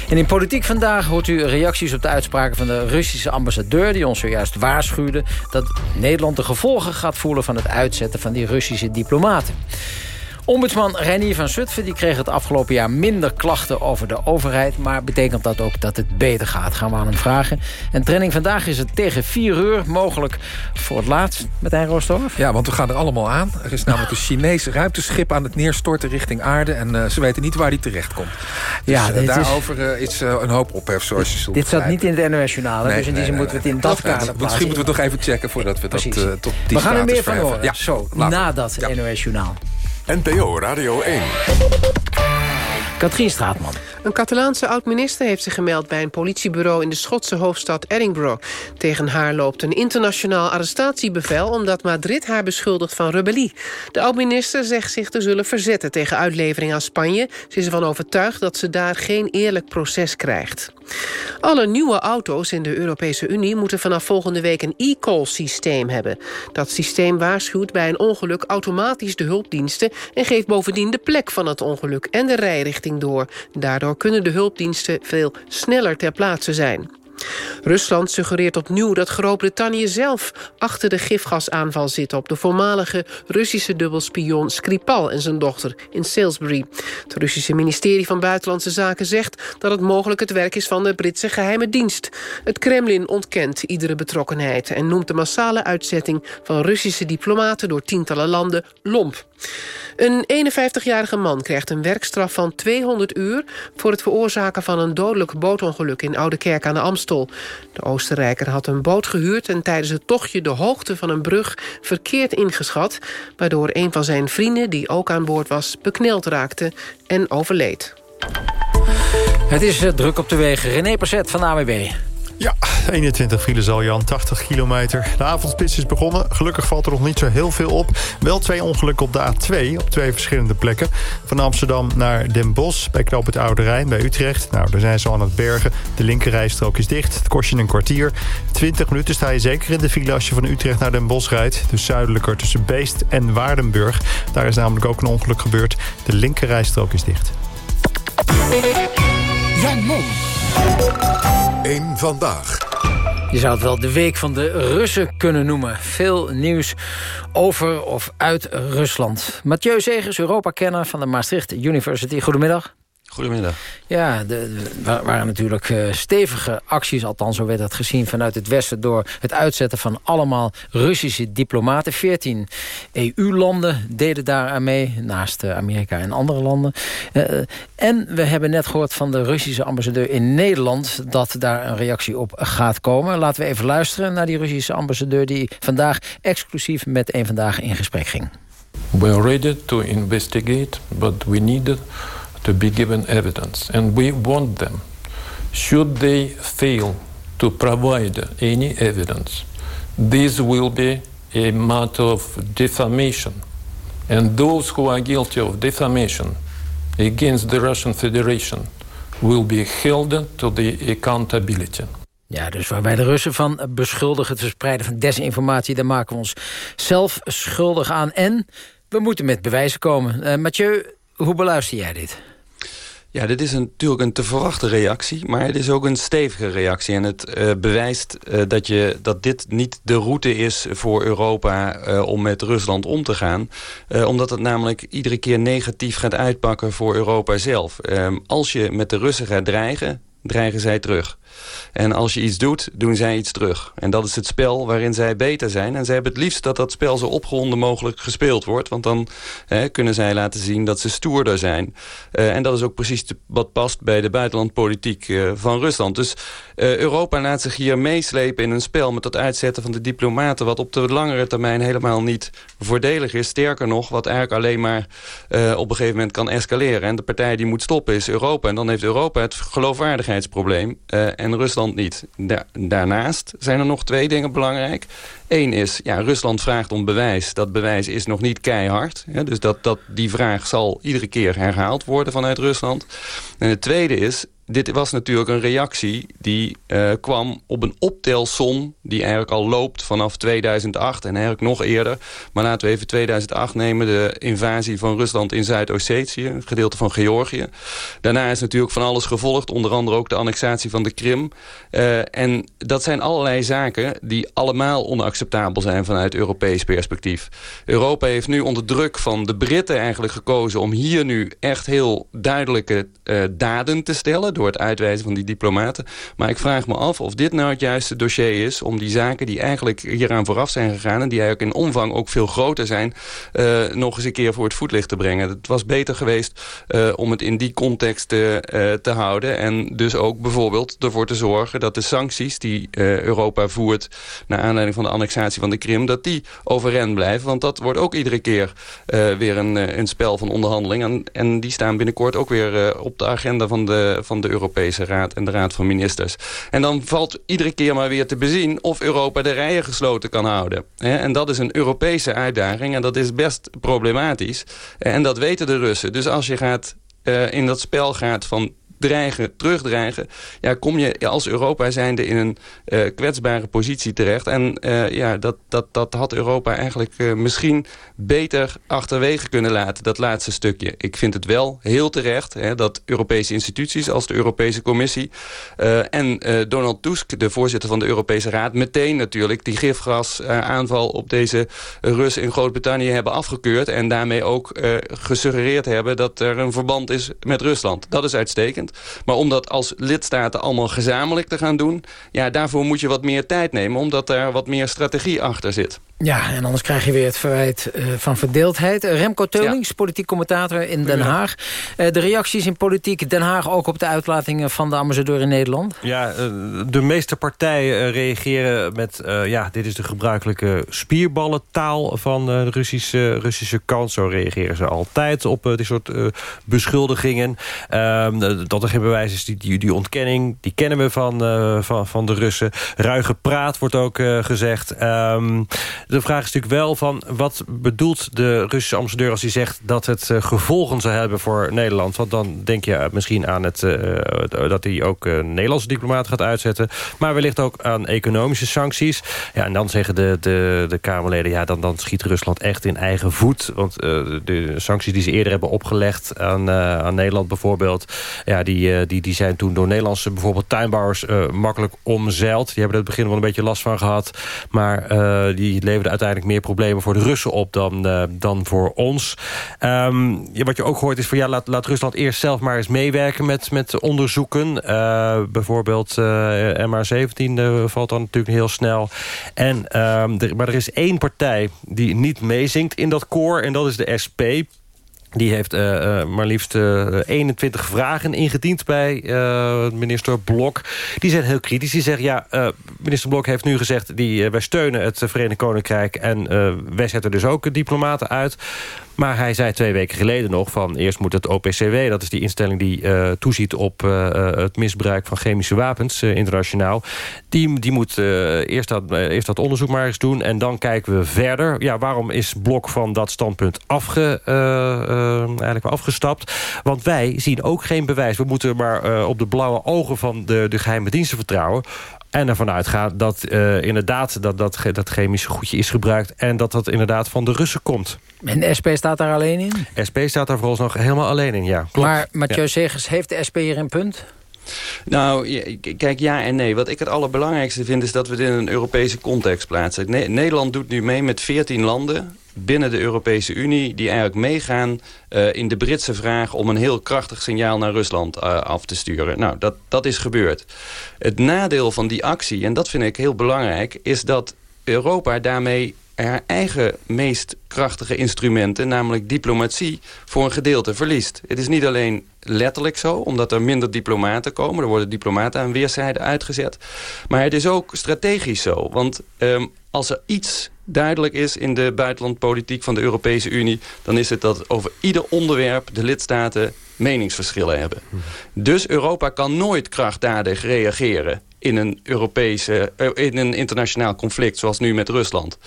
En in Politiek Vandaag hoort u reacties op de uitspraken van de Russische ambassadeur... die ons zojuist waarschuwde dat Nederland de gevolgen gaat voelen... van het uitzetten van die Russische diplomaten. Ombudsman Reinier van Zutphen die kreeg het afgelopen jaar minder klachten over de overheid. Maar betekent dat ook dat het beter gaat? Gaan we aan hem vragen. En training vandaag is het tegen 4 uur. Mogelijk voor het laatst met Roosdorf. Ja, want we gaan er allemaal aan. Er is namelijk een Chinees ruimteschip aan het neerstorten richting aarde... en eh, ze weten niet waar die terecht komt. Dus Ja, eh, daarover eh, is een hoop ophef, zoals je zult Dit zat niet in het NOS-journaal. Nee, dus in die nee, zin nee, moeten we het in dat kader plaatsen. Misschien moeten we het nog even checken voordat we dat Precies. tot die We gaan er meer van horen. Ja, Zo, later. na dat NOS-journaal. NPO Radio 1. Katrien Straatman. Een Catalaanse oud-minister heeft zich gemeld bij een politiebureau in de Schotse hoofdstad Edinburgh. Tegen haar loopt een internationaal arrestatiebevel omdat Madrid haar beschuldigt van rebellie. De oud-minister zegt zich te zullen verzetten tegen uitlevering aan Spanje. Ze is ervan overtuigd dat ze daar geen eerlijk proces krijgt. Alle nieuwe auto's in de Europese Unie moeten vanaf volgende week een e-call-systeem hebben. Dat systeem waarschuwt bij een ongeluk automatisch de hulpdiensten... en geeft bovendien de plek van het ongeluk en de rijrichting door. Daardoor kunnen de hulpdiensten veel sneller ter plaatse zijn. Rusland suggereert opnieuw dat Groot-Brittannië zelf... achter de gifgasaanval zit op de voormalige Russische dubbelspion Skripal... en zijn dochter in Salisbury. Het Russische ministerie van Buitenlandse Zaken zegt... dat het mogelijk het werk is van de Britse geheime dienst. Het Kremlin ontkent iedere betrokkenheid... en noemt de massale uitzetting van Russische diplomaten... door tientallen landen lomp. Een 51-jarige man krijgt een werkstraf van 200 uur... voor het veroorzaken van een dodelijk bootongeluk in Oudekerk aan de Amstel. De Oostenrijker had een boot gehuurd... en tijdens het tochtje de hoogte van een brug verkeerd ingeschat... waardoor een van zijn vrienden, die ook aan boord was... bekneld raakte en overleed. Het is eh, druk op de wegen. René Passet van AWB. Ja, 21 files al Jan, 80 kilometer. De avondspits is begonnen. Gelukkig valt er nog niet zo heel veel op. Wel twee ongelukken op de A2 op twee verschillende plekken. Van Amsterdam naar Den Bosch bij Knoop het Oude Rijn bij Utrecht. Nou, daar zijn ze aan het bergen. De linkerrijstrook is dicht. Het kost je een kwartier. 20 minuten sta je zeker in de file als je van Utrecht naar Den Bosch rijdt. Dus zuidelijker tussen Beest en Waardenburg. Daar is namelijk ook een ongeluk gebeurd. De linkerrijstrook is dicht. Eén vandaag. Je zou het wel de week van de Russen kunnen noemen. Veel nieuws over of uit Rusland. Mathieu Zegers, Europa-kenner van de Maastricht University. Goedemiddag. Goedemiddag. Ja, er waren natuurlijk uh, stevige acties, althans zo werd dat gezien vanuit het Westen... door het uitzetten van allemaal Russische diplomaten. 14 EU-landen deden daar aan mee, naast uh, Amerika en andere landen. Uh, en we hebben net gehoord van de Russische ambassadeur in Nederland... dat daar een reactie op gaat komen. Laten we even luisteren naar die Russische ambassadeur... die vandaag exclusief met een vandaag in gesprek ging. We are ready to investigate, but we need to be given evidence. And we want them, should they fail to provide any evidence, this will be a matter of defamation. And those who are guilty of defamation against the Russian Federation will be held to the accountability. Ja, dus waar wij de Russen van beschuldigen... het verspreiden van desinformatie... daar maken we ons zelf schuldig aan. En we moeten met bewijzen komen. Uh, Mathieu, hoe beluister jij dit? Ja, dit is natuurlijk een te verwachte reactie, maar het is ook een stevige reactie. En het uh, bewijst uh, dat, je, dat dit niet de route is voor Europa uh, om met Rusland om te gaan. omdat het namelijk iedere keer negatief gaat uitpakken voor Europa zelf. Ehm, als je met de Russen gaat dreigen, dreigen zij terug. En als je iets doet, doen zij iets terug. En dat is het spel waarin zij beter zijn. En zij hebben het liefst dat dat spel zo opgewonden mogelijk gespeeld wordt. Want dan hè, kunnen zij laten zien dat ze stoerder zijn. Uh, en dat is ook precies wat past bij de buitenlandpolitiek uh, van Rusland. Dus Europa laat zich hier meeslepen in een spel... met dat uitzetten van de diplomaten... wat op de langere termijn helemaal niet voordelig is. Sterker nog, wat eigenlijk alleen maar op een gegeven moment kan escaleren. En de partij die moet stoppen is Europa. En dan heeft Europa het geloofwaardigheidsprobleem en Rusland niet. daarnaast zijn er nog twee dingen belangrijk. Eén is, ja, Rusland vraagt om bewijs. Dat bewijs is nog niet keihard. Dus dat, dat, die vraag zal iedere keer herhaald worden vanuit Rusland. En het tweede is, dit was natuurlijk een reactie die uh, kwam op een optelsom... die eigenlijk al loopt vanaf 2008 en eigenlijk nog eerder. Maar laten we even 2008 nemen. De invasie van Rusland in Zuid-Ossetië. Een gedeelte van Georgië. Daarna is natuurlijk van alles gevolgd. Onder andere ook de annexatie van de Krim. Uh, en dat zijn allerlei zaken die allemaal onacceptabel zijn... vanuit Europees perspectief. Europa heeft nu onder druk van de Britten eigenlijk gekozen... om hier nu echt heel duidelijke uh, daden te stellen door het uitwijzen van die diplomaten. Maar ik vraag me af of dit nou het juiste dossier is... om die zaken die eigenlijk hieraan vooraf zijn gegaan... en die eigenlijk in omvang ook veel groter zijn... Uh, nog eens een keer voor het voetlicht te brengen. Het was beter geweest uh, om het in die context uh, te houden... en dus ook bijvoorbeeld ervoor te zorgen dat de sancties... die Europa voert naar aanleiding van de annexatie van de Krim... dat die overeind blijven, want dat wordt ook iedere keer weer een, een spel van onderhandeling. En, en die staan binnenkort ook weer op de agenda van de, van de Europese Raad en de Raad van Ministers. En dan valt iedere keer maar weer te bezien of Europa de rijen gesloten kan houden. En dat is een Europese uitdaging en dat is best problematisch. En dat weten de Russen. Dus als je gaat, uh, in dat spel gaat van dreigen, terugdreigen... Ja, kom je als Europa zijnde in een uh, kwetsbare positie terecht. En uh, ja, dat, dat, dat had Europa eigenlijk uh, misschien beter achterwege kunnen laten, dat laatste stukje. Ik vind het wel heel terecht hè, dat Europese instituties als de Europese Commissie... en Donald Tusk, de voorzitter van de Europese Raad... meteen natuurlijk die gifgasaanval op deze Russen in Groot-Brittannië hebben afgekeurd... en daarmee ook gesuggereerd hebben dat er een verband is met Rusland. Dat is uitstekend. Maar om dat als lidstaten allemaal gezamenlijk te gaan doen... ja, daarvoor moet je wat meer tijd nemen... omdat daar wat meer strategie achter zit. Ja, en anders krijg je weer het verwijt uh, van verdeeldheid. Remco Teulings, ja. politiek commentator in Den Haag. Uh, de reacties in politiek Den Haag ook op de uitlatingen van de ambassadeur in Nederland? Ja, uh, de meeste partijen reageren met... ja, dit is de gebruikelijke spierballentaal van de Russische, Russische kant. Zo reageren ze altijd op dit soort beschuldigingen. Ehm, dat er geen bewijs is, die, die, die, ontkenning, die kennen we van, van, van de Russen. Ruige praat wordt ook gezegd. Um, de vraag is natuurlijk wel van... wat bedoelt de Russische ambassadeur als hij zegt... dat het uh, gevolgen zou hebben voor Nederland? Want dan denk je misschien aan het, uh, dat hij ook uh, Nederlandse diplomaten gaat uitzetten. Maar wellicht ook aan economische sancties. Ja, en dan zeggen de, de, de Kamerleden... ja, dan, dan schiet Rusland echt in eigen voet. Want de sancties die ze eerder hebben opgelegd aan, aan Nederland bijvoorbeeld... ja, die, die, die zijn toen door Nederlandse bijvoorbeeld tuinbouwers makkelijk omzeild. Die hebben er het begin wel een beetje last van gehad. Maar die leverde uiteindelijk meer problemen voor de Russen op dan, uh, dan voor ons. Um, wat je ook hoort is van ja, laat, laat Rusland eerst zelf maar eens meewerken met, met onderzoeken. Uh, bijvoorbeeld eh, MH17 valt dan natuurlijk heel snel. En, er, maar er is één partij die niet meezingt in dat koor en dat is de SP. Die heeft uh, uh, maar liefst uh, 21 vragen ingediend bij minister Blok. Die zijn heel kritisch. Die zeggen, ja, minister Blok heeft nu gezegd... Die, wij steunen het Verenigd Koninkrijk en wij zetten dus ook diplomaten uit. Maar hij zei twee weken geleden nog van... eerst moet het OPCW, dat is die instelling die uh, toeziet op uh, het misbruik van chemische wapens internationaal. Die, die moet eerst, dat, eerst dat onderzoek maar eens doen en dan kijken we verder. Ja, waarom is Blok van dat standpunt afge, eigenlijk afgestapt? Want wij zien ook geen bewijs. We moeten maar op de blauwe ogen van de, de geheime diensten vertrouwen. En ervan uitgaan dat uh, inderdaad dat, dat, dat chemische goedje is gebruikt... en dat dat inderdaad van de Russen komt. En de SP staat daar alleen in? SP staat daar volgens nog helemaal alleen in, ja. Klopt. Maar Mathieu ja. Segers, heeft de SP hier een punt? Nou, kijk, ja en nee. Wat ik het allerbelangrijkste vind... is dat we dit in een Europese context plaatsen. Ne Nederland doet nu mee met 14 landen binnen de Europese Unie... die eigenlijk meegaan uh, in de Britse vraag... om een heel krachtig signaal naar Rusland uh, af te sturen. Nou, dat, dat is gebeurd. Het nadeel van die actie, en dat vind ik heel belangrijk... is dat Europa daarmee haar eigen meest krachtige instrumenten... namelijk diplomatie, voor een gedeelte verliest. Het is niet alleen letterlijk zo, omdat er minder diplomaten komen. Er worden diplomaten aan weerszijden uitgezet. Maar het is ook strategisch zo. Want um, als er iets duidelijk is in de buitenlandpolitiek van de Europese Unie... dan is het dat over ieder onderwerp de lidstaten meningsverschillen hebben. Dus Europa kan nooit krachtdadig reageren in een, Europese, in een internationaal conflict... zoals nu met Rusland.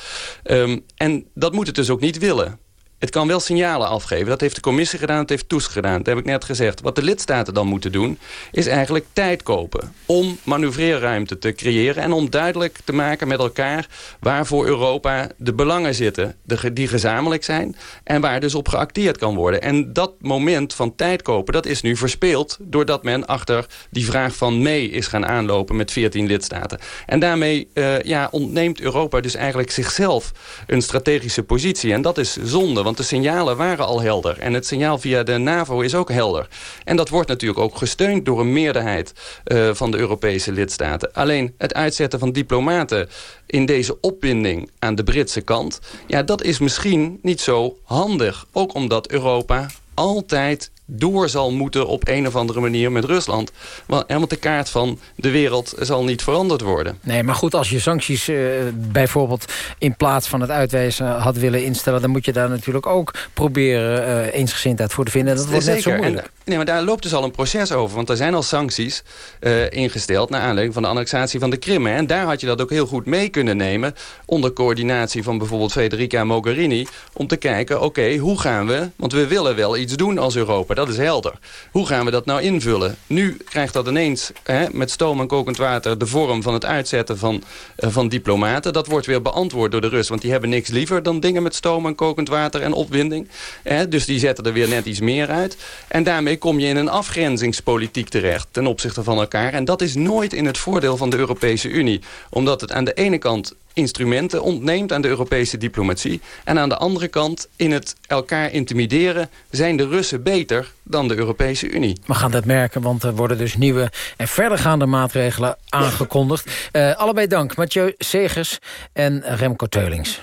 Um, en dat moet het dus ook niet willen. Het kan wel signalen afgeven. Dat heeft de commissie gedaan, dat heeft Tusk gedaan. Dat heb ik net gezegd. Wat de lidstaten dan moeten doen, is eigenlijk tijd kopen. Om manoeuvreerruimte te creëren en om duidelijk te maken met elkaar... waar voor Europa de belangen zitten, die gezamenlijk zijn... en waar dus op geacteerd kan worden. En dat moment van tijd kopen, dat is nu verspeeld... doordat men achter die vraag van mee is gaan aanlopen met 14 lidstaten. En daarmee uh, ja, ontneemt Europa dus eigenlijk zichzelf een strategische positie. En dat is zonde want de signalen waren al helder. En het signaal via de NAVO is ook helder. En dat wordt natuurlijk ook gesteund door een meerderheid uh, van de Europese lidstaten. Alleen het uitzetten van diplomaten in deze opwinding aan de Britse kant... ja, dat is misschien niet zo handig. Ook omdat Europa altijd door zal moeten op een of andere manier met Rusland. Want de kaart van de wereld zal niet veranderd worden. Nee, maar goed, als je sancties uh, bijvoorbeeld in plaats van het uitwijzen had willen instellen... dan moet je daar natuurlijk ook proberen uh, eensgezindheid voor te vinden. Dat wordt net zo moeilijk. En, nee, maar daar loopt dus al een proces over. Want er zijn al sancties uh, ingesteld naar aanleiding van de annexatie van de Krim. En daar had je dat ook heel goed mee kunnen nemen... onder coördinatie van bijvoorbeeld Federica Mogherini... om te kijken, oké, okay, hoe gaan we... want we willen wel iets doen als Europa dat is helder. Hoe gaan we dat nou invullen? Nu krijgt dat ineens hè, met stoom en kokend water... de vorm van het uitzetten van, uh, van diplomaten. Dat wordt weer beantwoord door de Russen. Want die hebben niks liever dan dingen met stoom en kokend water en opwinding. Hè, dus die zetten er weer net iets meer uit. En daarmee kom je in een afgrenzingspolitiek terecht... ten opzichte van elkaar. En dat is nooit in het voordeel van de Europese Unie. Omdat het aan de ene kant instrumenten ontneemt aan de Europese diplomatie. En aan de andere kant, in het elkaar intimideren... zijn de Russen beter dan de Europese Unie. We gaan dat merken, want er worden dus nieuwe en verdergaande maatregelen aangekondigd. Uh, allebei dank, Mathieu Segers en Remco Teulings.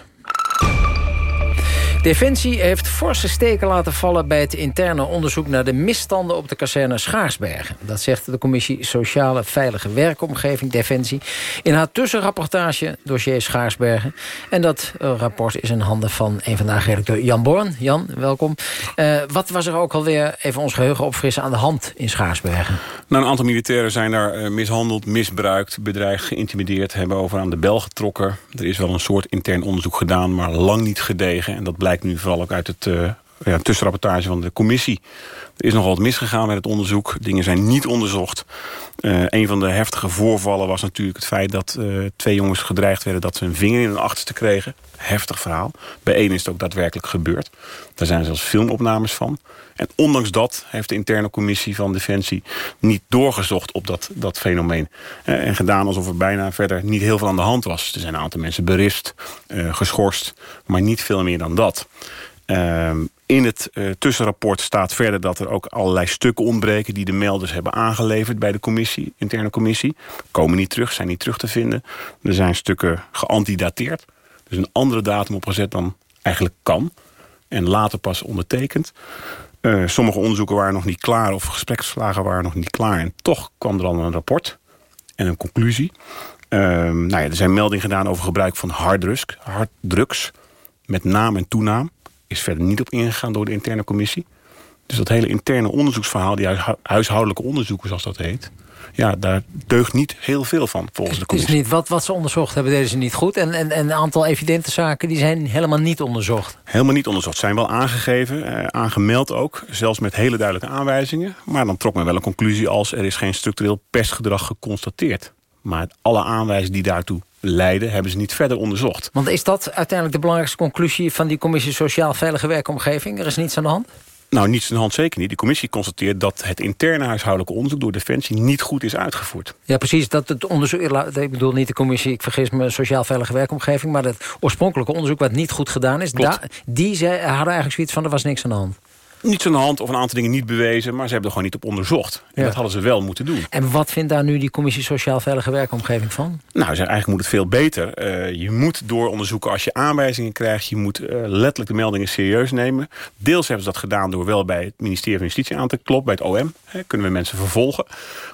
Defensie heeft forse steken laten vallen bij het interne onderzoek naar de misstanden op de kazerne Schaarsbergen. Dat zegt de commissie Sociale Veilige Werkomgeving Defensie in haar tussenrapportage dossier Schaarsbergen. En dat uh, rapport is in handen van een vandaag redacteur Jan Born. Jan, welkom. Uh, wat was er ook alweer, even ons geheugen opfrissen, aan de hand in Schaarsbergen? Nou, een aantal militairen zijn daar uh, mishandeld, misbruikt, bedreigd, geïntimideerd, hebben over aan de bel getrokken. Er is wel een soort intern onderzoek gedaan, maar lang niet gedegen. En dat blijkt nu vooral ook uit het uh, ja, tussenrapportage van de commissie. Er is nogal wat misgegaan met het onderzoek. Dingen zijn niet onderzocht. Uh, een van de heftige voorvallen was natuurlijk het feit dat uh, twee jongens gedreigd werden... dat ze een vinger in hun achterste kregen. Heftig verhaal. Bij één is het ook daadwerkelijk gebeurd. Daar zijn zelfs filmopnames van. En ondanks dat heeft de interne commissie van Defensie... niet doorgezocht op dat, dat fenomeen. Uh, en gedaan alsof er bijna verder niet heel veel aan de hand was. Er zijn een aantal mensen berispt, geschorst... maar niet veel meer dan dat. Uh, in het uh, tussenrapport staat verder dat er ook allerlei stukken ontbreken... die de melders hebben aangeleverd bij de commissie, interne commissie. Komen niet terug, zijn niet terug te vinden. Er zijn stukken geantidateerd. Dus een andere datum opgezet dan eigenlijk kan. En later pas ondertekend. Uh, sommige onderzoeken waren nog niet klaar... of gespreksverslagen waren nog niet klaar. En toch kwam er dan een rapport en een conclusie. Uh, nou ja, er zijn meldingen gedaan over gebruik van harddrugs... harddrugs met naam en toenaam is verder niet op ingegaan door de interne commissie. Dus dat hele interne onderzoeksverhaal, die huishoudelijke onderzoeken zoals dat heet... ja, daar deugt niet heel veel van volgens de commissie. Het is niet wat, wat ze onderzocht hebben, deden ze niet goed. En, en, en een aantal evidente zaken die zijn helemaal niet onderzocht. Helemaal niet onderzocht. Zijn wel aangegeven, eh, aangemeld ook. Zelfs met hele duidelijke aanwijzingen. Maar dan trok men wel een conclusie als... er is geen structureel pestgedrag geconstateerd. Maar alle aanwijzingen die daartoe leiden, hebben ze niet verder onderzocht. Want is dat uiteindelijk de belangrijkste conclusie... van die commissie Sociaal Veilige Werkomgeving? Er is niets aan de hand? Nou, niets aan de hand zeker niet. De commissie constateert dat het interne huishoudelijke onderzoek... door Defensie niet goed is uitgevoerd. Ja, precies. Dat het onderzoek, ik bedoel niet de commissie, ik vergis me... Sociaal Veilige Werkomgeving... maar het oorspronkelijke onderzoek wat niet goed gedaan is... Da, die zei, hadden eigenlijk zoiets van, er was niks aan de hand niets aan de hand of een aantal dingen niet bewezen... maar ze hebben er gewoon niet op onderzocht. En ja. dat hadden ze wel moeten doen. En wat vindt daar nu die Commissie Sociaal Veilige Werkomgeving van? Nou, eigenlijk moet het veel beter. Uh, je moet dooronderzoeken als je aanwijzingen krijgt. Je moet uh, letterlijk de meldingen serieus nemen. Deels hebben ze dat gedaan door wel bij het ministerie van Justitie aan te kloppen. Bij het OM hè, kunnen we mensen vervolgen.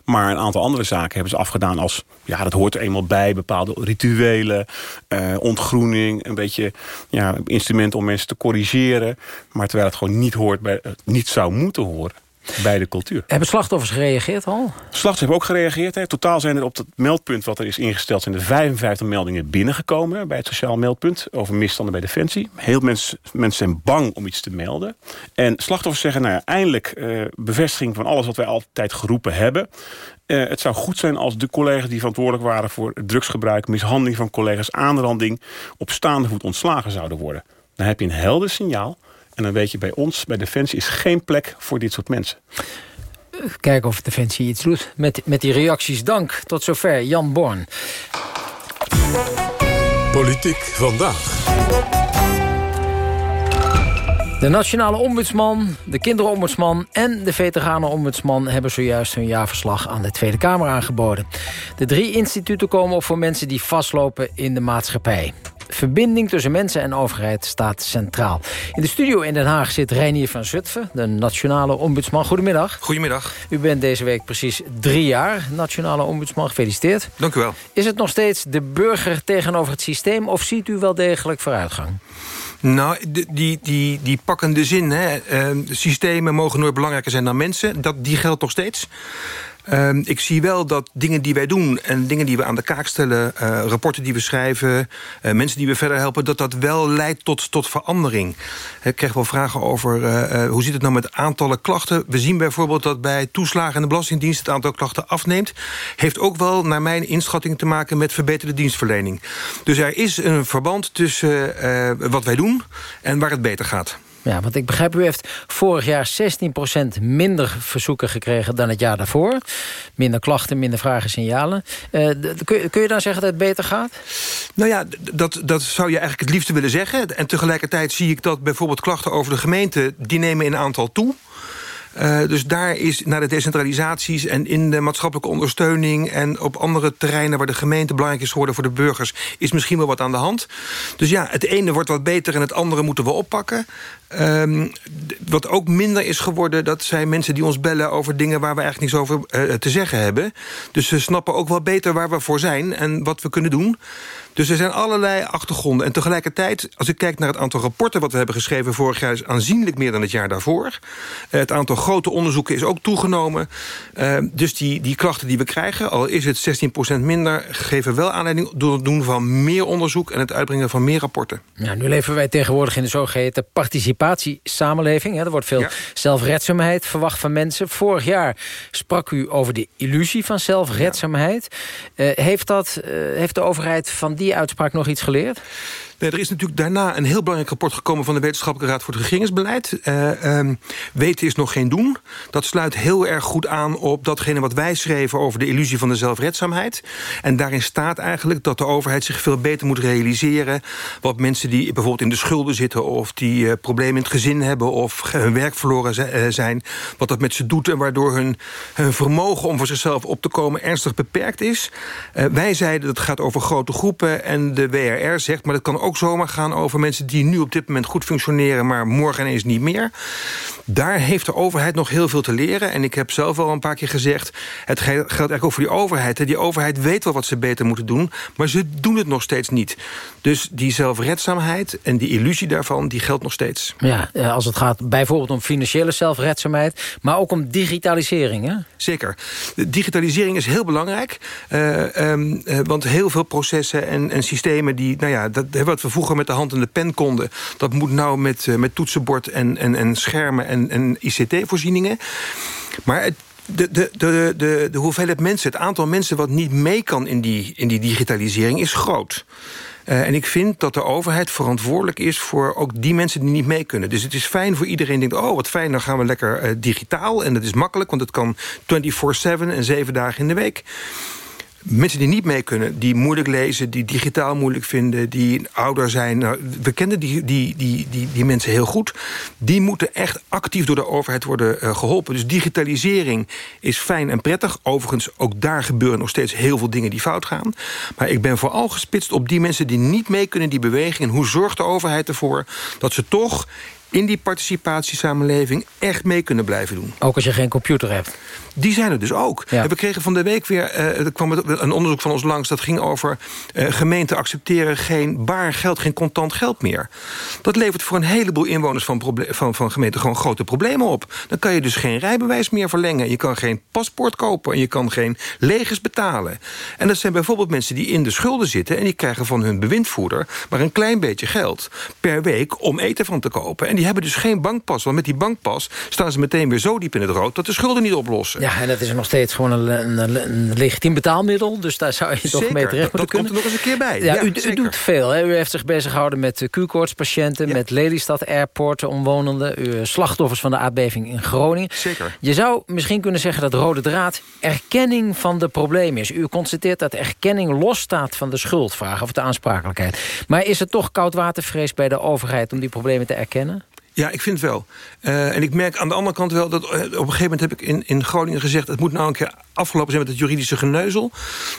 Maar een aantal andere zaken hebben ze afgedaan als... ja, dat hoort er eenmaal bij. Bepaalde rituelen, uh, ontgroening. Een beetje ja, instrumenten om mensen te corrigeren. Maar terwijl het gewoon niet hoort bij niet zou moeten horen bij de cultuur. Hebben slachtoffers gereageerd al? Slachtoffers hebben ook gereageerd. Hè. Totaal zijn er op het meldpunt wat er is ingesteld... zijn er 55 meldingen binnengekomen bij het sociaal meldpunt... over misstanden bij Defensie. Heel mensen, mensen zijn bang om iets te melden. En slachtoffers zeggen, nou ja, eindelijk uh, bevestiging van alles... wat wij altijd geroepen hebben. Uh, het zou goed zijn als de collega's die verantwoordelijk waren... voor drugsgebruik, mishandeling van collega's, aanranding... op staande voet ontslagen zouden worden. Dan heb je een helder signaal en dan weet je, bij ons, bij Defensie, is geen plek voor dit soort mensen. Kijken of Defensie iets doet met, met die reacties. Dank. Tot zover. Jan Born. Politiek vandaag. De nationale ombudsman, de kinderombudsman en de veteranenombudsman... hebben zojuist hun jaarverslag aan de Tweede Kamer aangeboden. De drie instituten komen op voor mensen die vastlopen in de maatschappij. Verbinding tussen mensen en overheid staat centraal. In de studio in Den Haag zit Reinier van Zutphen, de nationale ombudsman. Goedemiddag. Goedemiddag. U bent deze week precies drie jaar nationale ombudsman. Gefeliciteerd. Dank u wel. Is het nog steeds de burger tegenover het systeem... of ziet u wel degelijk vooruitgang? Nou, die, die, die pakkende zin, hè, uh, systemen mogen nooit belangrijker zijn dan mensen... Dat, die geldt nog steeds. Ehm, ik zie wel dat dingen die wij doen en dingen die we aan de kaak stellen... Uh, rapporten die we schrijven, uh, mensen die we verder helpen... dat dat wel leidt tot, tot verandering. Ik krijg wel vragen over uh, hoe zit het nou met aantallen klachten. We zien bijvoorbeeld dat bij toeslagen en de Belastingdienst... het aantal klachten afneemt. Heeft ook wel naar mijn inschatting te maken met verbeterde dienstverlening. Dus er is een verband tussen wat wij doen en waar het beter gaat. Ja, want ik begrijp, u heeft vorig jaar 16% minder verzoeken gekregen dan het jaar daarvoor. Minder klachten, minder vragen, signalen. Uh, kun, je, kun je dan zeggen dat het beter gaat? Nou ja, dat, dat zou je eigenlijk het liefste willen zeggen. En tegelijkertijd zie ik dat bijvoorbeeld klachten over de gemeente... die nemen in aantal toe. Uh, dus daar is naar de decentralisaties en in de maatschappelijke ondersteuning... en op andere terreinen waar de gemeente belangrijk is geworden voor de burgers... is misschien wel wat aan de hand. Dus ja, het ene wordt wat beter en het andere moeten we oppakken. Um, wat ook minder is geworden, dat zijn mensen die ons bellen... over dingen waar we eigenlijk niets over uh, te zeggen hebben. Dus ze snappen ook wel beter waar we voor zijn en wat we kunnen doen. Dus er zijn allerlei achtergronden. En tegelijkertijd, als ik kijk naar het aantal rapporten... wat we hebben geschreven vorig jaar... is aanzienlijk meer dan het jaar daarvoor. Uh, het aantal grote onderzoeken is ook toegenomen. Uh, dus die, die klachten die we krijgen, al is het 16% minder... geven wel aanleiding door het doen van meer onderzoek... en het uitbrengen van meer rapporten. Ja, nu leven wij tegenwoordig in de zogeheten participatiesamenleving. Er wordt veel ja. zelfredzaamheid verwacht van mensen. Vorig jaar sprak u over de illusie van zelfredzaamheid. Ja. Uh, heeft, dat, heeft de overheid van die uitspraak nog iets geleerd? Er is natuurlijk daarna een heel belangrijk rapport gekomen... van de Wetenschappelijke Raad voor het Regeringsbeleid. Uh, um, weten is nog geen doen. Dat sluit heel erg goed aan op datgene wat wij schreven... over de illusie van de zelfredzaamheid. En daarin staat eigenlijk dat de overheid zich veel beter moet realiseren... wat mensen die bijvoorbeeld in de schulden zitten... of die uh, problemen in het gezin hebben of hun werk verloren zijn... wat dat met ze doet en waardoor hun, hun vermogen om voor zichzelf op te komen... ernstig beperkt is. Wij zeiden dat het gaat over grote groepen en de WRR zegt... maar dat kan ook ook zomaar gaan over mensen die nu op dit moment goed functioneren... maar morgen ineens niet meer. Daar heeft de overheid nog heel veel te leren. En ik heb zelf al een paar keer gezegd... het geldt eigenlijk ook voor die overheid. Die overheid weet wel wat ze beter moeten doen... maar ze doen het nog steeds niet. Dus die zelfredzaamheid en die illusie daarvan... die geldt nog steeds. Ja, als het gaat bijvoorbeeld om financiële zelfredzaamheid... maar ook om digitalisering, hè? Zeker. De digitalisering is heel belangrijk. Uh, um, uh, want heel veel processen en, en systemen... die, nou ja, dat, wat we vroeger met de hand en de pen konden... dat moet nou met, uh, met toetsenbord en, en, en schermen en, en ICT-voorzieningen. Maar het, de, de, de, de, de hoeveelheid mensen, het aantal mensen... wat niet mee kan in die, in die digitalisering, is groot. Uh, en ik vind dat de overheid verantwoordelijk is voor ook die mensen die niet mee kunnen. Dus het is fijn voor iedereen die denkt, oh wat fijn, dan gaan we lekker uh, digitaal. En dat is makkelijk, want het kan 24-7 en zeven dagen in de week. Mensen die niet mee kunnen, die moeilijk lezen... die digitaal moeilijk vinden, die ouder zijn... Nou, we kennen die, die, die, die, die mensen heel goed. Die moeten echt actief door de overheid worden uh, geholpen. Dus digitalisering is fijn en prettig. Overigens, ook daar gebeuren nog steeds heel veel dingen die fout gaan. Maar ik ben vooral gespitst op die mensen die niet mee kunnen... die beweging. En hoe zorgt de overheid ervoor dat ze toch in die participatiesamenleving echt mee kunnen blijven doen. Ook als je geen computer hebt? Die zijn er dus ook. Ja. We kregen van de week weer, uh, er kwam een onderzoek van ons langs... dat ging over uh, gemeenten accepteren geen baar geld, geen contant geld meer. Dat levert voor een heleboel inwoners van, van, van gemeenten gewoon grote problemen op. Dan kan je dus geen rijbewijs meer verlengen. Je kan geen paspoort kopen en je kan geen legers betalen. En dat zijn bijvoorbeeld mensen die in de schulden zitten... en die krijgen van hun bewindvoerder maar een klein beetje geld per week... om eten van te kopen. En die hebben dus geen bankpas. Want met die bankpas staan ze meteen weer zo diep in het rood... dat de schulden niet oplossen. Ja, en dat is nog steeds gewoon een, een, een legitiem betaalmiddel. Dus daar zou je zeker, toch mee terecht moeten kunnen. dat komt er nog eens een keer bij. Ja, ja u, u, doet veel. Hè? U heeft zich bezig gehouden met Q-koortspatiënten... Ja. met Lelystad Airport, omwonenden... U, slachtoffers van de aardbeving in Groningen. Zeker. Je zou misschien kunnen zeggen dat rode draad... erkenning van de problemen is. U constateert dat erkenning losstaat van de schuldvraag... of de aansprakelijkheid. Maar is het toch koudwatervrees bij de overheid... om die problemen te erkennen? Ja, ik vind wel. Uh, en ik merk aan de andere kant wel dat uh, op een gegeven moment heb ik in, in Groningen gezegd... het moet nou een keer afgelopen zijn met het juridische geneuzel.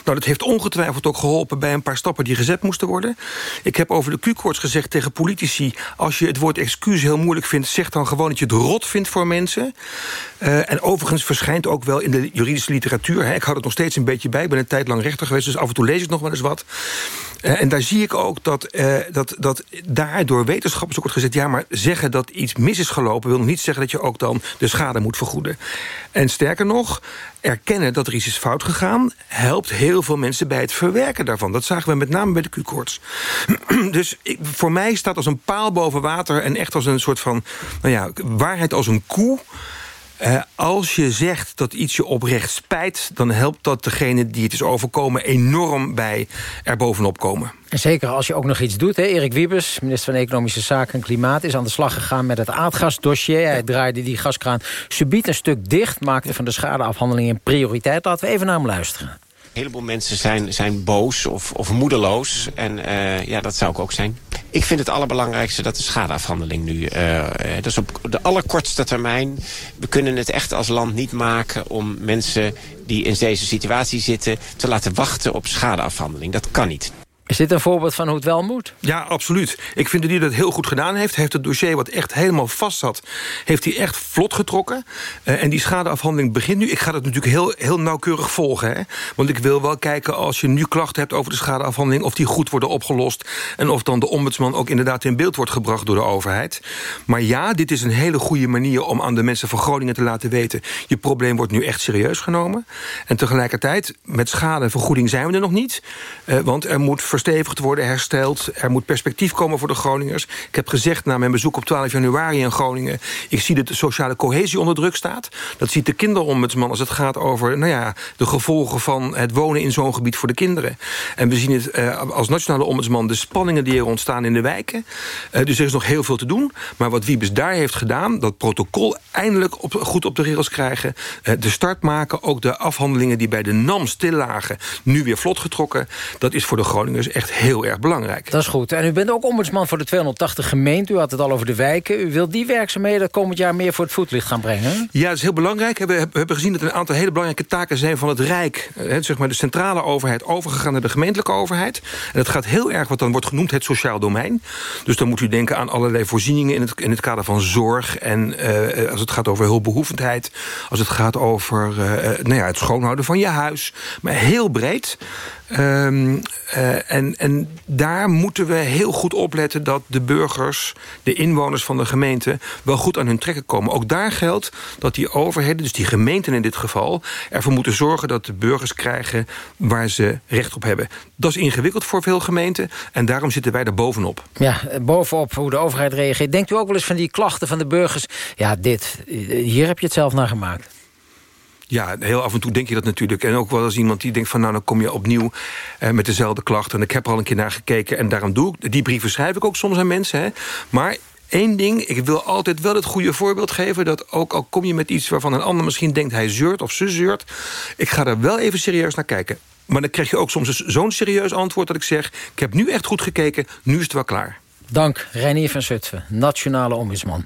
Nou, dat heeft ongetwijfeld ook geholpen bij een paar stappen die gezet moesten worden. Ik heb over de Q-koorts gezegd tegen politici... als je het woord excuus heel moeilijk vindt... zeg dan gewoon dat je het rot vindt voor mensen. Uh, en overigens verschijnt ook wel in de juridische literatuur... Hè, ik houd het nog steeds een beetje bij, ik ben een tijd lang rechter geweest... dus af en toe lees ik nog wel eens wat... Uh, en daar zie ik ook dat, uh, dat, dat daar door wetenschappers ook wordt gezegd... ja, maar zeggen dat iets mis is gelopen... wil niet zeggen dat je ook dan de schade moet vergoeden. En sterker nog, erkennen dat er iets is fout gegaan... helpt heel veel mensen bij het verwerken daarvan. Dat zagen we met name bij de Q-koorts. dus voor mij staat als een paal boven water... en echt als een soort van nou ja, waarheid als een koe... Uh, als je zegt dat iets je oprecht spijt... dan helpt dat degene die het is overkomen enorm bij er bovenop komen. En zeker als je ook nog iets doet. Hè? Erik Wiebes, minister van Economische Zaken en Klimaat... is aan de slag gegaan met het aardgasdossier. Hij draaide die gaskraan subiet een stuk dicht... maakte van de schadeafhandeling een prioriteit. Laten we even naar hem luisteren. Heleboel mensen zijn, zijn boos of, of moedeloos. En uh, ja, dat zou ik ook zijn. Ik vind het allerbelangrijkste dat de schadeafhandeling nu... Uh, dat is op de allerkortste termijn. We kunnen het echt als land niet maken om mensen die in deze situatie zitten... te laten wachten op schadeafhandeling. Dat kan niet. Is dit een voorbeeld van hoe het wel moet? Ja, absoluut. Ik vind dat hij dat heel goed gedaan heeft. Heeft het dossier wat echt helemaal vast zat... heeft hij echt vlot getrokken. Uh, en die schadeafhandeling begint nu. Ik ga dat natuurlijk heel, heel nauwkeurig volgen. Hè? Want ik wil wel kijken als je nu klachten hebt over de schadeafhandeling... of die goed worden opgelost. En of dan de ombudsman ook inderdaad in beeld wordt gebracht door de overheid. Maar ja, dit is een hele goede manier om aan de mensen van Groningen te laten weten... je probleem wordt nu echt serieus genomen. En tegelijkertijd, met schadevergoeding zijn we er nog niet. Uh, want er moet verstevigd worden, hersteld. Er moet perspectief komen voor de Groningers. Ik heb gezegd na mijn bezoek op 12 januari in Groningen... ik zie dat de sociale cohesie onder druk staat. Dat ziet de kinderombudsman als het gaat over nou ja, de gevolgen van het wonen in zo'n gebied voor de kinderen. En we zien het eh, als nationale ombudsman de spanningen die er ontstaan in de wijken. Uh, dus er is nog heel veel te doen. Maar wat Wiebes daar heeft gedaan, dat protocol eindelijk op, goed op de regels krijgen... Uh, de start maken, ook de afhandelingen die bij de NAM stil lagen... nu weer vlot getrokken, dat is voor de Groningers echt heel erg belangrijk. Dat is goed. En u bent ook ombudsman voor de 280 gemeenten. U had het al over de wijken. U wilt die werkzaamheden komend jaar meer voor het voetlicht gaan brengen? Ja, dat is heel belangrijk. We hebben gezien dat er een aantal hele belangrijke taken zijn van het Rijk. Zeg maar de centrale overheid overgegaan naar de gemeentelijke overheid. En dat gaat heel erg wat dan wordt genoemd het sociaal domein. Dus dan moet u denken aan allerlei voorzieningen in het, in het kader van zorg. En uh, als het gaat over hulpbehoevendheid. Als het gaat over uh, nou ja, het schoonhouden van je huis. Maar heel breed. Um, uh, en, en daar moeten we heel goed opletten dat de burgers, de inwoners van de gemeente, wel goed aan hun trekken komen. Ook daar geldt dat die overheden, dus die gemeenten in dit geval, ervoor moeten zorgen dat de burgers krijgen waar ze recht op hebben. Dat is ingewikkeld voor veel gemeenten en daarom zitten wij er bovenop. Ja, bovenop hoe de overheid reageert. Denkt u ook wel eens van die klachten van de burgers? Ja, dit, hier heb je het zelf naar gemaakt. Ja, heel af en toe denk je dat natuurlijk. En ook wel eens iemand die denkt van... nou, dan kom je opnieuw eh, met dezelfde klachten. En ik heb er al een keer naar gekeken en daarom doe ik... die brieven schrijf ik ook soms aan mensen. Hè. Maar één ding, ik wil altijd wel het goede voorbeeld geven... dat ook al kom je met iets waarvan een ander misschien denkt... hij zeurt of ze zeurt, ik ga er wel even serieus naar kijken. Maar dan krijg je ook soms zo'n serieus antwoord dat ik zeg... ik heb nu echt goed gekeken, nu is het wel klaar. Dank, Reinier van Zutphen, Nationale Ombudsman.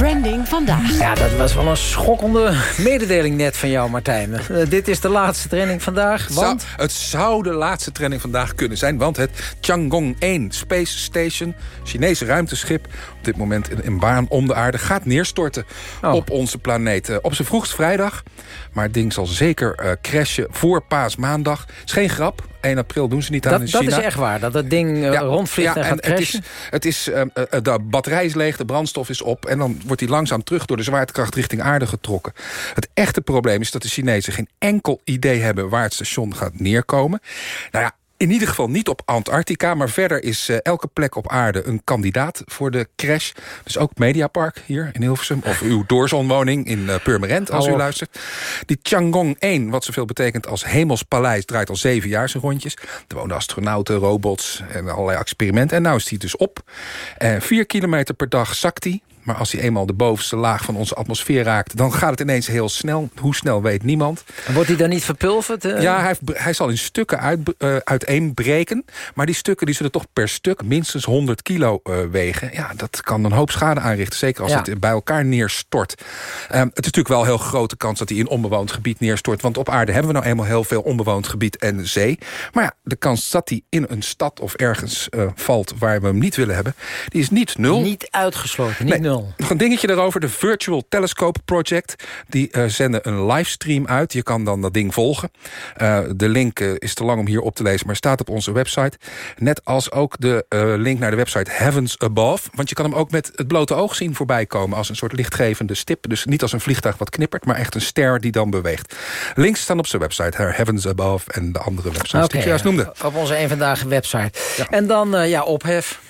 Trending vandaag. Ja, dat was wel een schokkende mededeling net van jou, Martijn. Uh, dit is de laatste trending vandaag, want... Zou, het zou de laatste trending vandaag kunnen zijn... want het Tiangong-1 Space Station, Chinese ruimteschip... op dit moment in, in baan om de aarde, gaat neerstorten oh. op onze planeet. Uh, op zijn vroegst vrijdag, maar het ding zal zeker uh, crashen voor paasmaandag. Is geen grap, 1 april doen ze niet aan dat, in China. Dat is echt waar, dat dat ding ja, rondvliegt ja, en gaat crashen? Het is, het is uh, de batterij is leeg, de brandstof is op... en dan wordt hij langzaam terug door de zwaartekracht richting aarde getrokken. Het echte probleem is dat de Chinezen geen enkel idee hebben... waar het station gaat neerkomen. Nou ja, in ieder geval niet op Antarctica, maar verder is uh, elke plek op aarde een kandidaat voor de crash. Dus ook Mediapark hier in Hilversum. Of uw doorzonwoning in uh, Purmerend, als oh. u luistert. Die Tiangong 1, wat zoveel betekent als Hemelspaleis, draait al zeven jaar zijn rondjes. Er wonen astronauten, robots en allerlei experimenten. En nou is die dus op. Uh, vier kilometer per dag zakt hij. Maar als hij eenmaal de bovenste laag van onze atmosfeer raakt... dan gaat het ineens heel snel. Hoe snel weet niemand. En wordt hij dan niet verpulverd? Uh... Ja, hij, hij, zal in stukken uit, uh, uiteenbreken. Maar die stukken die zullen toch per stuk minstens 100 kilo uh, wegen. Ja, dat kan een hoop schade aanrichten. Zeker als ja. het bij elkaar neerstort. Um, het is natuurlijk wel een heel grote kans dat hij in onbewoond gebied neerstort. Want op aarde hebben we nou eenmaal heel veel onbewoond gebied en zee. Maar ja, de kans dat hij in een stad of ergens valt... waar we hem niet willen hebben, die is niet nul. Niet uitgesloten, niet nee, nul. Nog een dingetje daarover, de Virtual Telescope Project. Die uh, zenden een livestream uit. Je kan dan dat ding volgen. Uh, de link uh, is te lang om hier op te lezen, maar staat op onze website. Net als ook de link naar de website Heavens Above. Want je kan hem ook met het blote oog zien voorbij komen... als een soort lichtgevende stip. Dus niet als een vliegtuig wat knippert, maar echt een ster die dan beweegt. Links staan op zijn website, Heavens Above... en de andere websites okay, die ik juist noemde. Op onze een vandaag website. Ja. En dan, ja, ophef...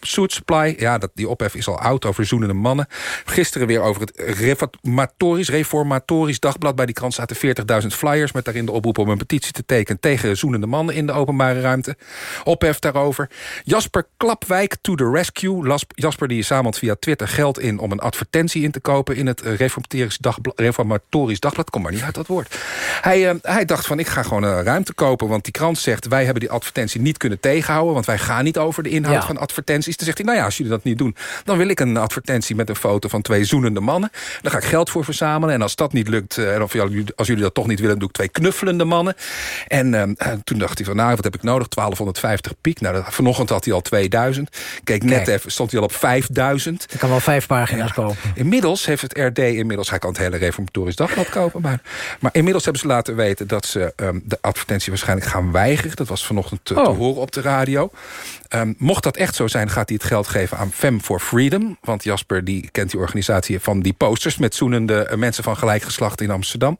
Suit Supply, ja, dat, die ophef is al oud over zoenende mannen. Gisteren weer over het reformatorisch, reformatorisch dagblad. Bij die krant zaten 40.000 flyers... met daarin de oproep om een petitie te tekenen... tegen zoenende mannen in de openbare ruimte. Ophef daarover. Jasper Klapwijk to the rescue. Jasper die zamelt via Twitter geld in... om een advertentie in te kopen in het reformatorisch dagblad. Reformatorisch dagblad. Kom maar niet uit dat woord. Hij, uh, hij dacht van, ik ga gewoon een ruimte kopen... want die krant zegt, wij hebben die advertentie niet kunnen tegenhouden... want wij gaan niet over de inhoud ja. van advertenties advertenties. Dan zegt hij, nou ja, als jullie dat niet doen... dan wil ik een advertentie met een foto van twee zoenende mannen. Dan ga ik geld voor verzamelen. En als dat niet lukt, eh, en of als jullie dat toch niet willen... doe ik twee knuffelende mannen. En uh, toen dacht hij van, nou, wat heb ik nodig? 1250 piek. Nou, vanochtend had hij al 2000. Keek net even, stond hij al op 5000. Ik kan wel vijf pagina's kopen. Inmiddels heeft het RD, inmiddels, hij kan het hele Reformatorisch Dagblad kopen. Maar, maar inmiddels hebben ze laten weten dat ze um, de advertentie waarschijnlijk gaan weigeren. Dat was vanochtend te, oh. te horen op de radio. Um, mocht dat echt zo zijn, gaat hij het geld geven aan Fem for Freedom. Want Jasper die kent die organisatie van die posters... met zoenende uh, mensen van gelijk geslacht in Amsterdam.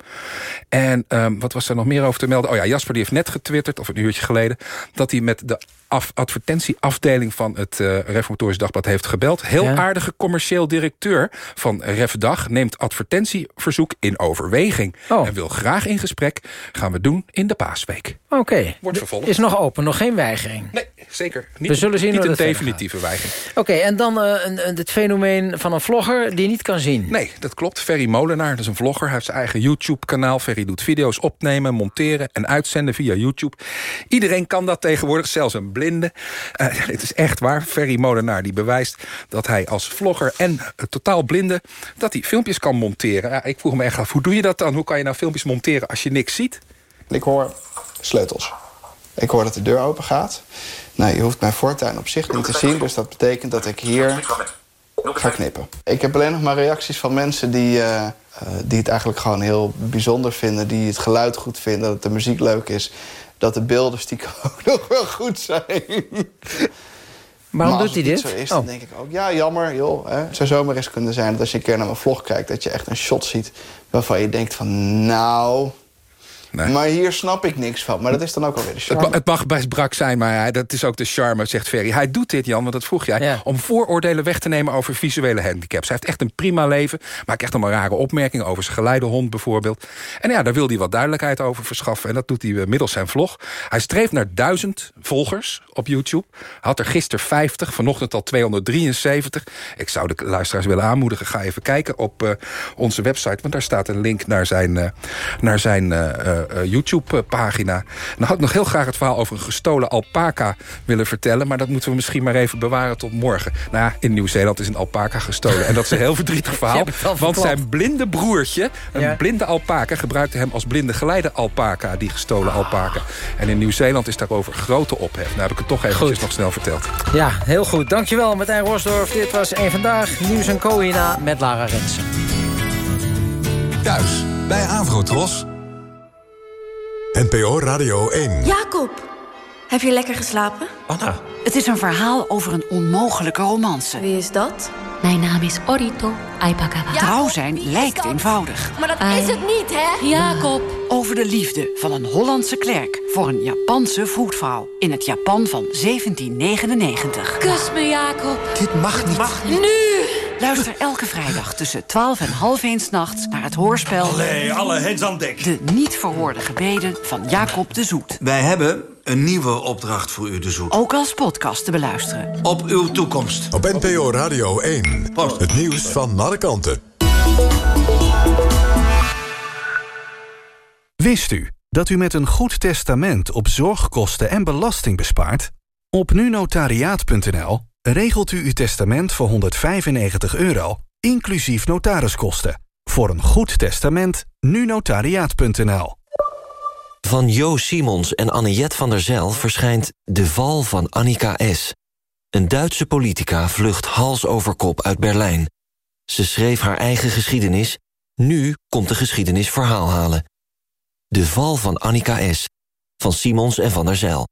En um, wat was er nog meer over te melden? Oh ja, Jasper die heeft net getwitterd, of een uurtje geleden... dat hij met de af, advertentieafdeling van het uh, Reformatorisch Dagblad heeft gebeld. Heel ja. aardige commercieel directeur van Refdag... neemt advertentieverzoek in overweging. Oh. En wil graag in gesprek. Gaan we doen in de paasweek. Oké. Okay. Wordt vervolgd. Is nog open, nog geen weigering? Nee, zeker. Niet, we zullen zien niet een definitieve weigering. Oké, okay, en dan uh, een, het fenomeen van een vlogger die niet kan zien. Nee, dat klopt. Ferry Molenaar, dat is een vlogger. Hij heeft zijn eigen YouTube-kanaal. Ferry doet video's opnemen, monteren en uitzenden via YouTube. Iedereen kan dat tegenwoordig, zelfs een blinde. Uh, het is echt waar. Ferry Molenaar die bewijst dat hij als vlogger en uh, totaal blinde... dat hij filmpjes kan monteren. Ik vroeg me echt af, hoe doe je dat dan? Hoe kan je nou filmpjes monteren als je niks ziet? Ik hoor sleutels. Ik hoor dat de deur open gaat. Nou, je hoeft mijn voortuin op zich niet te zien. Dus dat betekent dat ik hier ga knippen. Ik heb alleen nog maar reacties van mensen die, uh, die het eigenlijk gewoon heel bijzonder vinden. Die het geluid goed vinden, dat de muziek leuk is. Dat de beelden stiekem ook nog wel goed zijn. Waarom doet hij dit? Zo is, oh. dan denk ik ook, ja, jammer, joh. Hè. Het zou zomaar eens kunnen zijn dat als je een keer naar mijn vlog kijkt... dat je echt een shot ziet waarvan je denkt van... nou, Nee. Maar hier snap ik niks van. Maar dat is dan ook alweer de charme. Het, het mag best brak zijn, maar hij, dat is ook de charme, zegt Ferry. Hij doet dit, Jan, want dat vroeg jij... Ja. om vooroordelen weg te nemen over visuele handicaps. Hij heeft echt een prima leven. Maakt echt allemaal rare opmerkingen over zijn geleidehond bijvoorbeeld. En ja, daar wil hij wat duidelijkheid over verschaffen. En dat doet hij middels zijn vlog. Hij streeft naar duizend volgers op YouTube. Had er gisteren 50, vanochtend al 273. Ik zou de luisteraars willen aanmoedigen. Ga even kijken op uh, onze website. Want daar staat een link naar zijn, uh, naar zijn uh, uh, YouTube-pagina. Dan had ik nog heel graag het verhaal over een gestolen alpaca willen vertellen. Maar dat moeten we misschien maar even bewaren tot morgen. Nou ja, in Nieuw-Zeeland is een alpaca gestolen. En dat is een heel verdrietig verhaal. Want zijn blinde broertje, een ja. blinde alpaca... gebruikte hem als blinde geleide alpaca, die gestolen alpaca. En in Nieuw-Zeeland is daarover grote ophef. Nou heb ik het toch eventjes nog snel verteld. Ja, heel goed. Dankjewel Martijn Rosdorf. Dit was één Vandaag. Nieuws en Coïna met Lara Rensen. Thuis bij Avrotros. NPO Radio 1. Jacob, heb je lekker geslapen? Anna. Het is een verhaal over een onmogelijke romance. Wie is dat? Mijn naam is Orito Aipakawa. Trouw zijn lijkt eenvoudig. Maar dat is het niet, hè? Jacob. Over de liefde van een Hollandse klerk voor een Japanse voetvrouw. In het Japan van 1799. Kus me, Jacob. Dit mag niet. Mag niet. Nu! Luister elke vrijdag tussen 12 en half 1 nachts naar het hoorspel... Allee, alle hens aan dek. De niet verhoorde gebeden van Jacob de Zoet. Wij hebben een nieuwe opdracht voor u de Zoet. Ook als podcast te beluisteren. Op uw toekomst. Op NPO Radio 1. Post. Het nieuws van alle kanten. Wist u dat u met een goed testament op zorgkosten en belasting bespaart? Op nunotariaat.nl regelt u uw testament voor 195 euro, inclusief notariskosten. Voor een goed testament, nunotariaat.nl. Van Jo Simons en Anniette van der Zijl verschijnt De Val van Annika S. Een Duitse politica vlucht hals over kop uit Berlijn. Ze schreef haar eigen geschiedenis. Nu komt de geschiedenis verhaal halen. De val van Annika S. Van Simons en van der Zijl.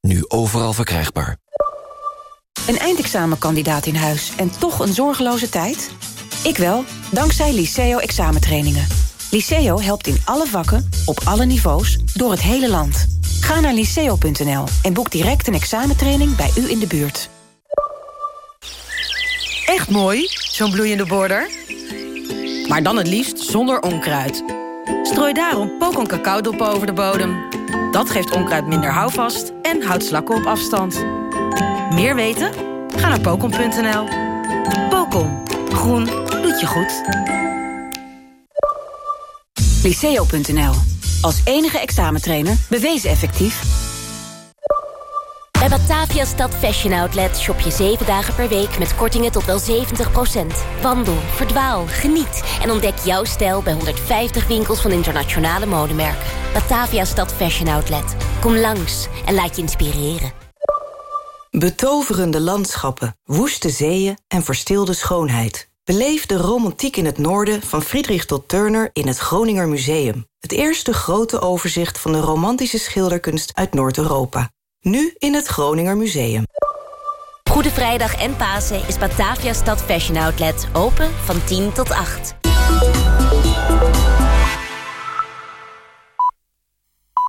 Nu overal verkrijgbaar. Een eindexamenkandidaat in huis en toch een zorgeloze tijd? Ik wel, dankzij Liceo examentrainingen. Liceo helpt in alle vakken, op alle niveaus, door het hele land. Ga naar liceo.nl en boek direct een examentraining bij u in de buurt. Echt mooi, zo'n bloeiende border. Maar dan het liefst zonder onkruid. Strooi daarom pokon cacaodop over de bodem. Dat geeft onkruid minder houvast en houdt slakken op afstand. Meer weten? Ga naar pokon.nl. Pokon. Groen doet je goed. Liceo.nl. Als enige examentrainer bewezen effectief. Bij Batavia Stad Fashion Outlet shop je 7 dagen per week met kortingen tot wel 70%. Wandel, verdwaal, geniet en ontdek jouw stijl bij 150 winkels van internationale modemerken. Batavia Stad Fashion Outlet. Kom langs en laat je inspireren. Betoverende landschappen, woeste zeeën en verstilde schoonheid. Beleef de romantiek in het noorden van Friedrich tot Turner in het Groninger Museum. Het eerste grote overzicht van de romantische schilderkunst uit Noord-Europa. Nu in het Groninger Museum. Goede Vrijdag en Pasen is Batavia Stad Fashion Outlet open van 10 tot 8.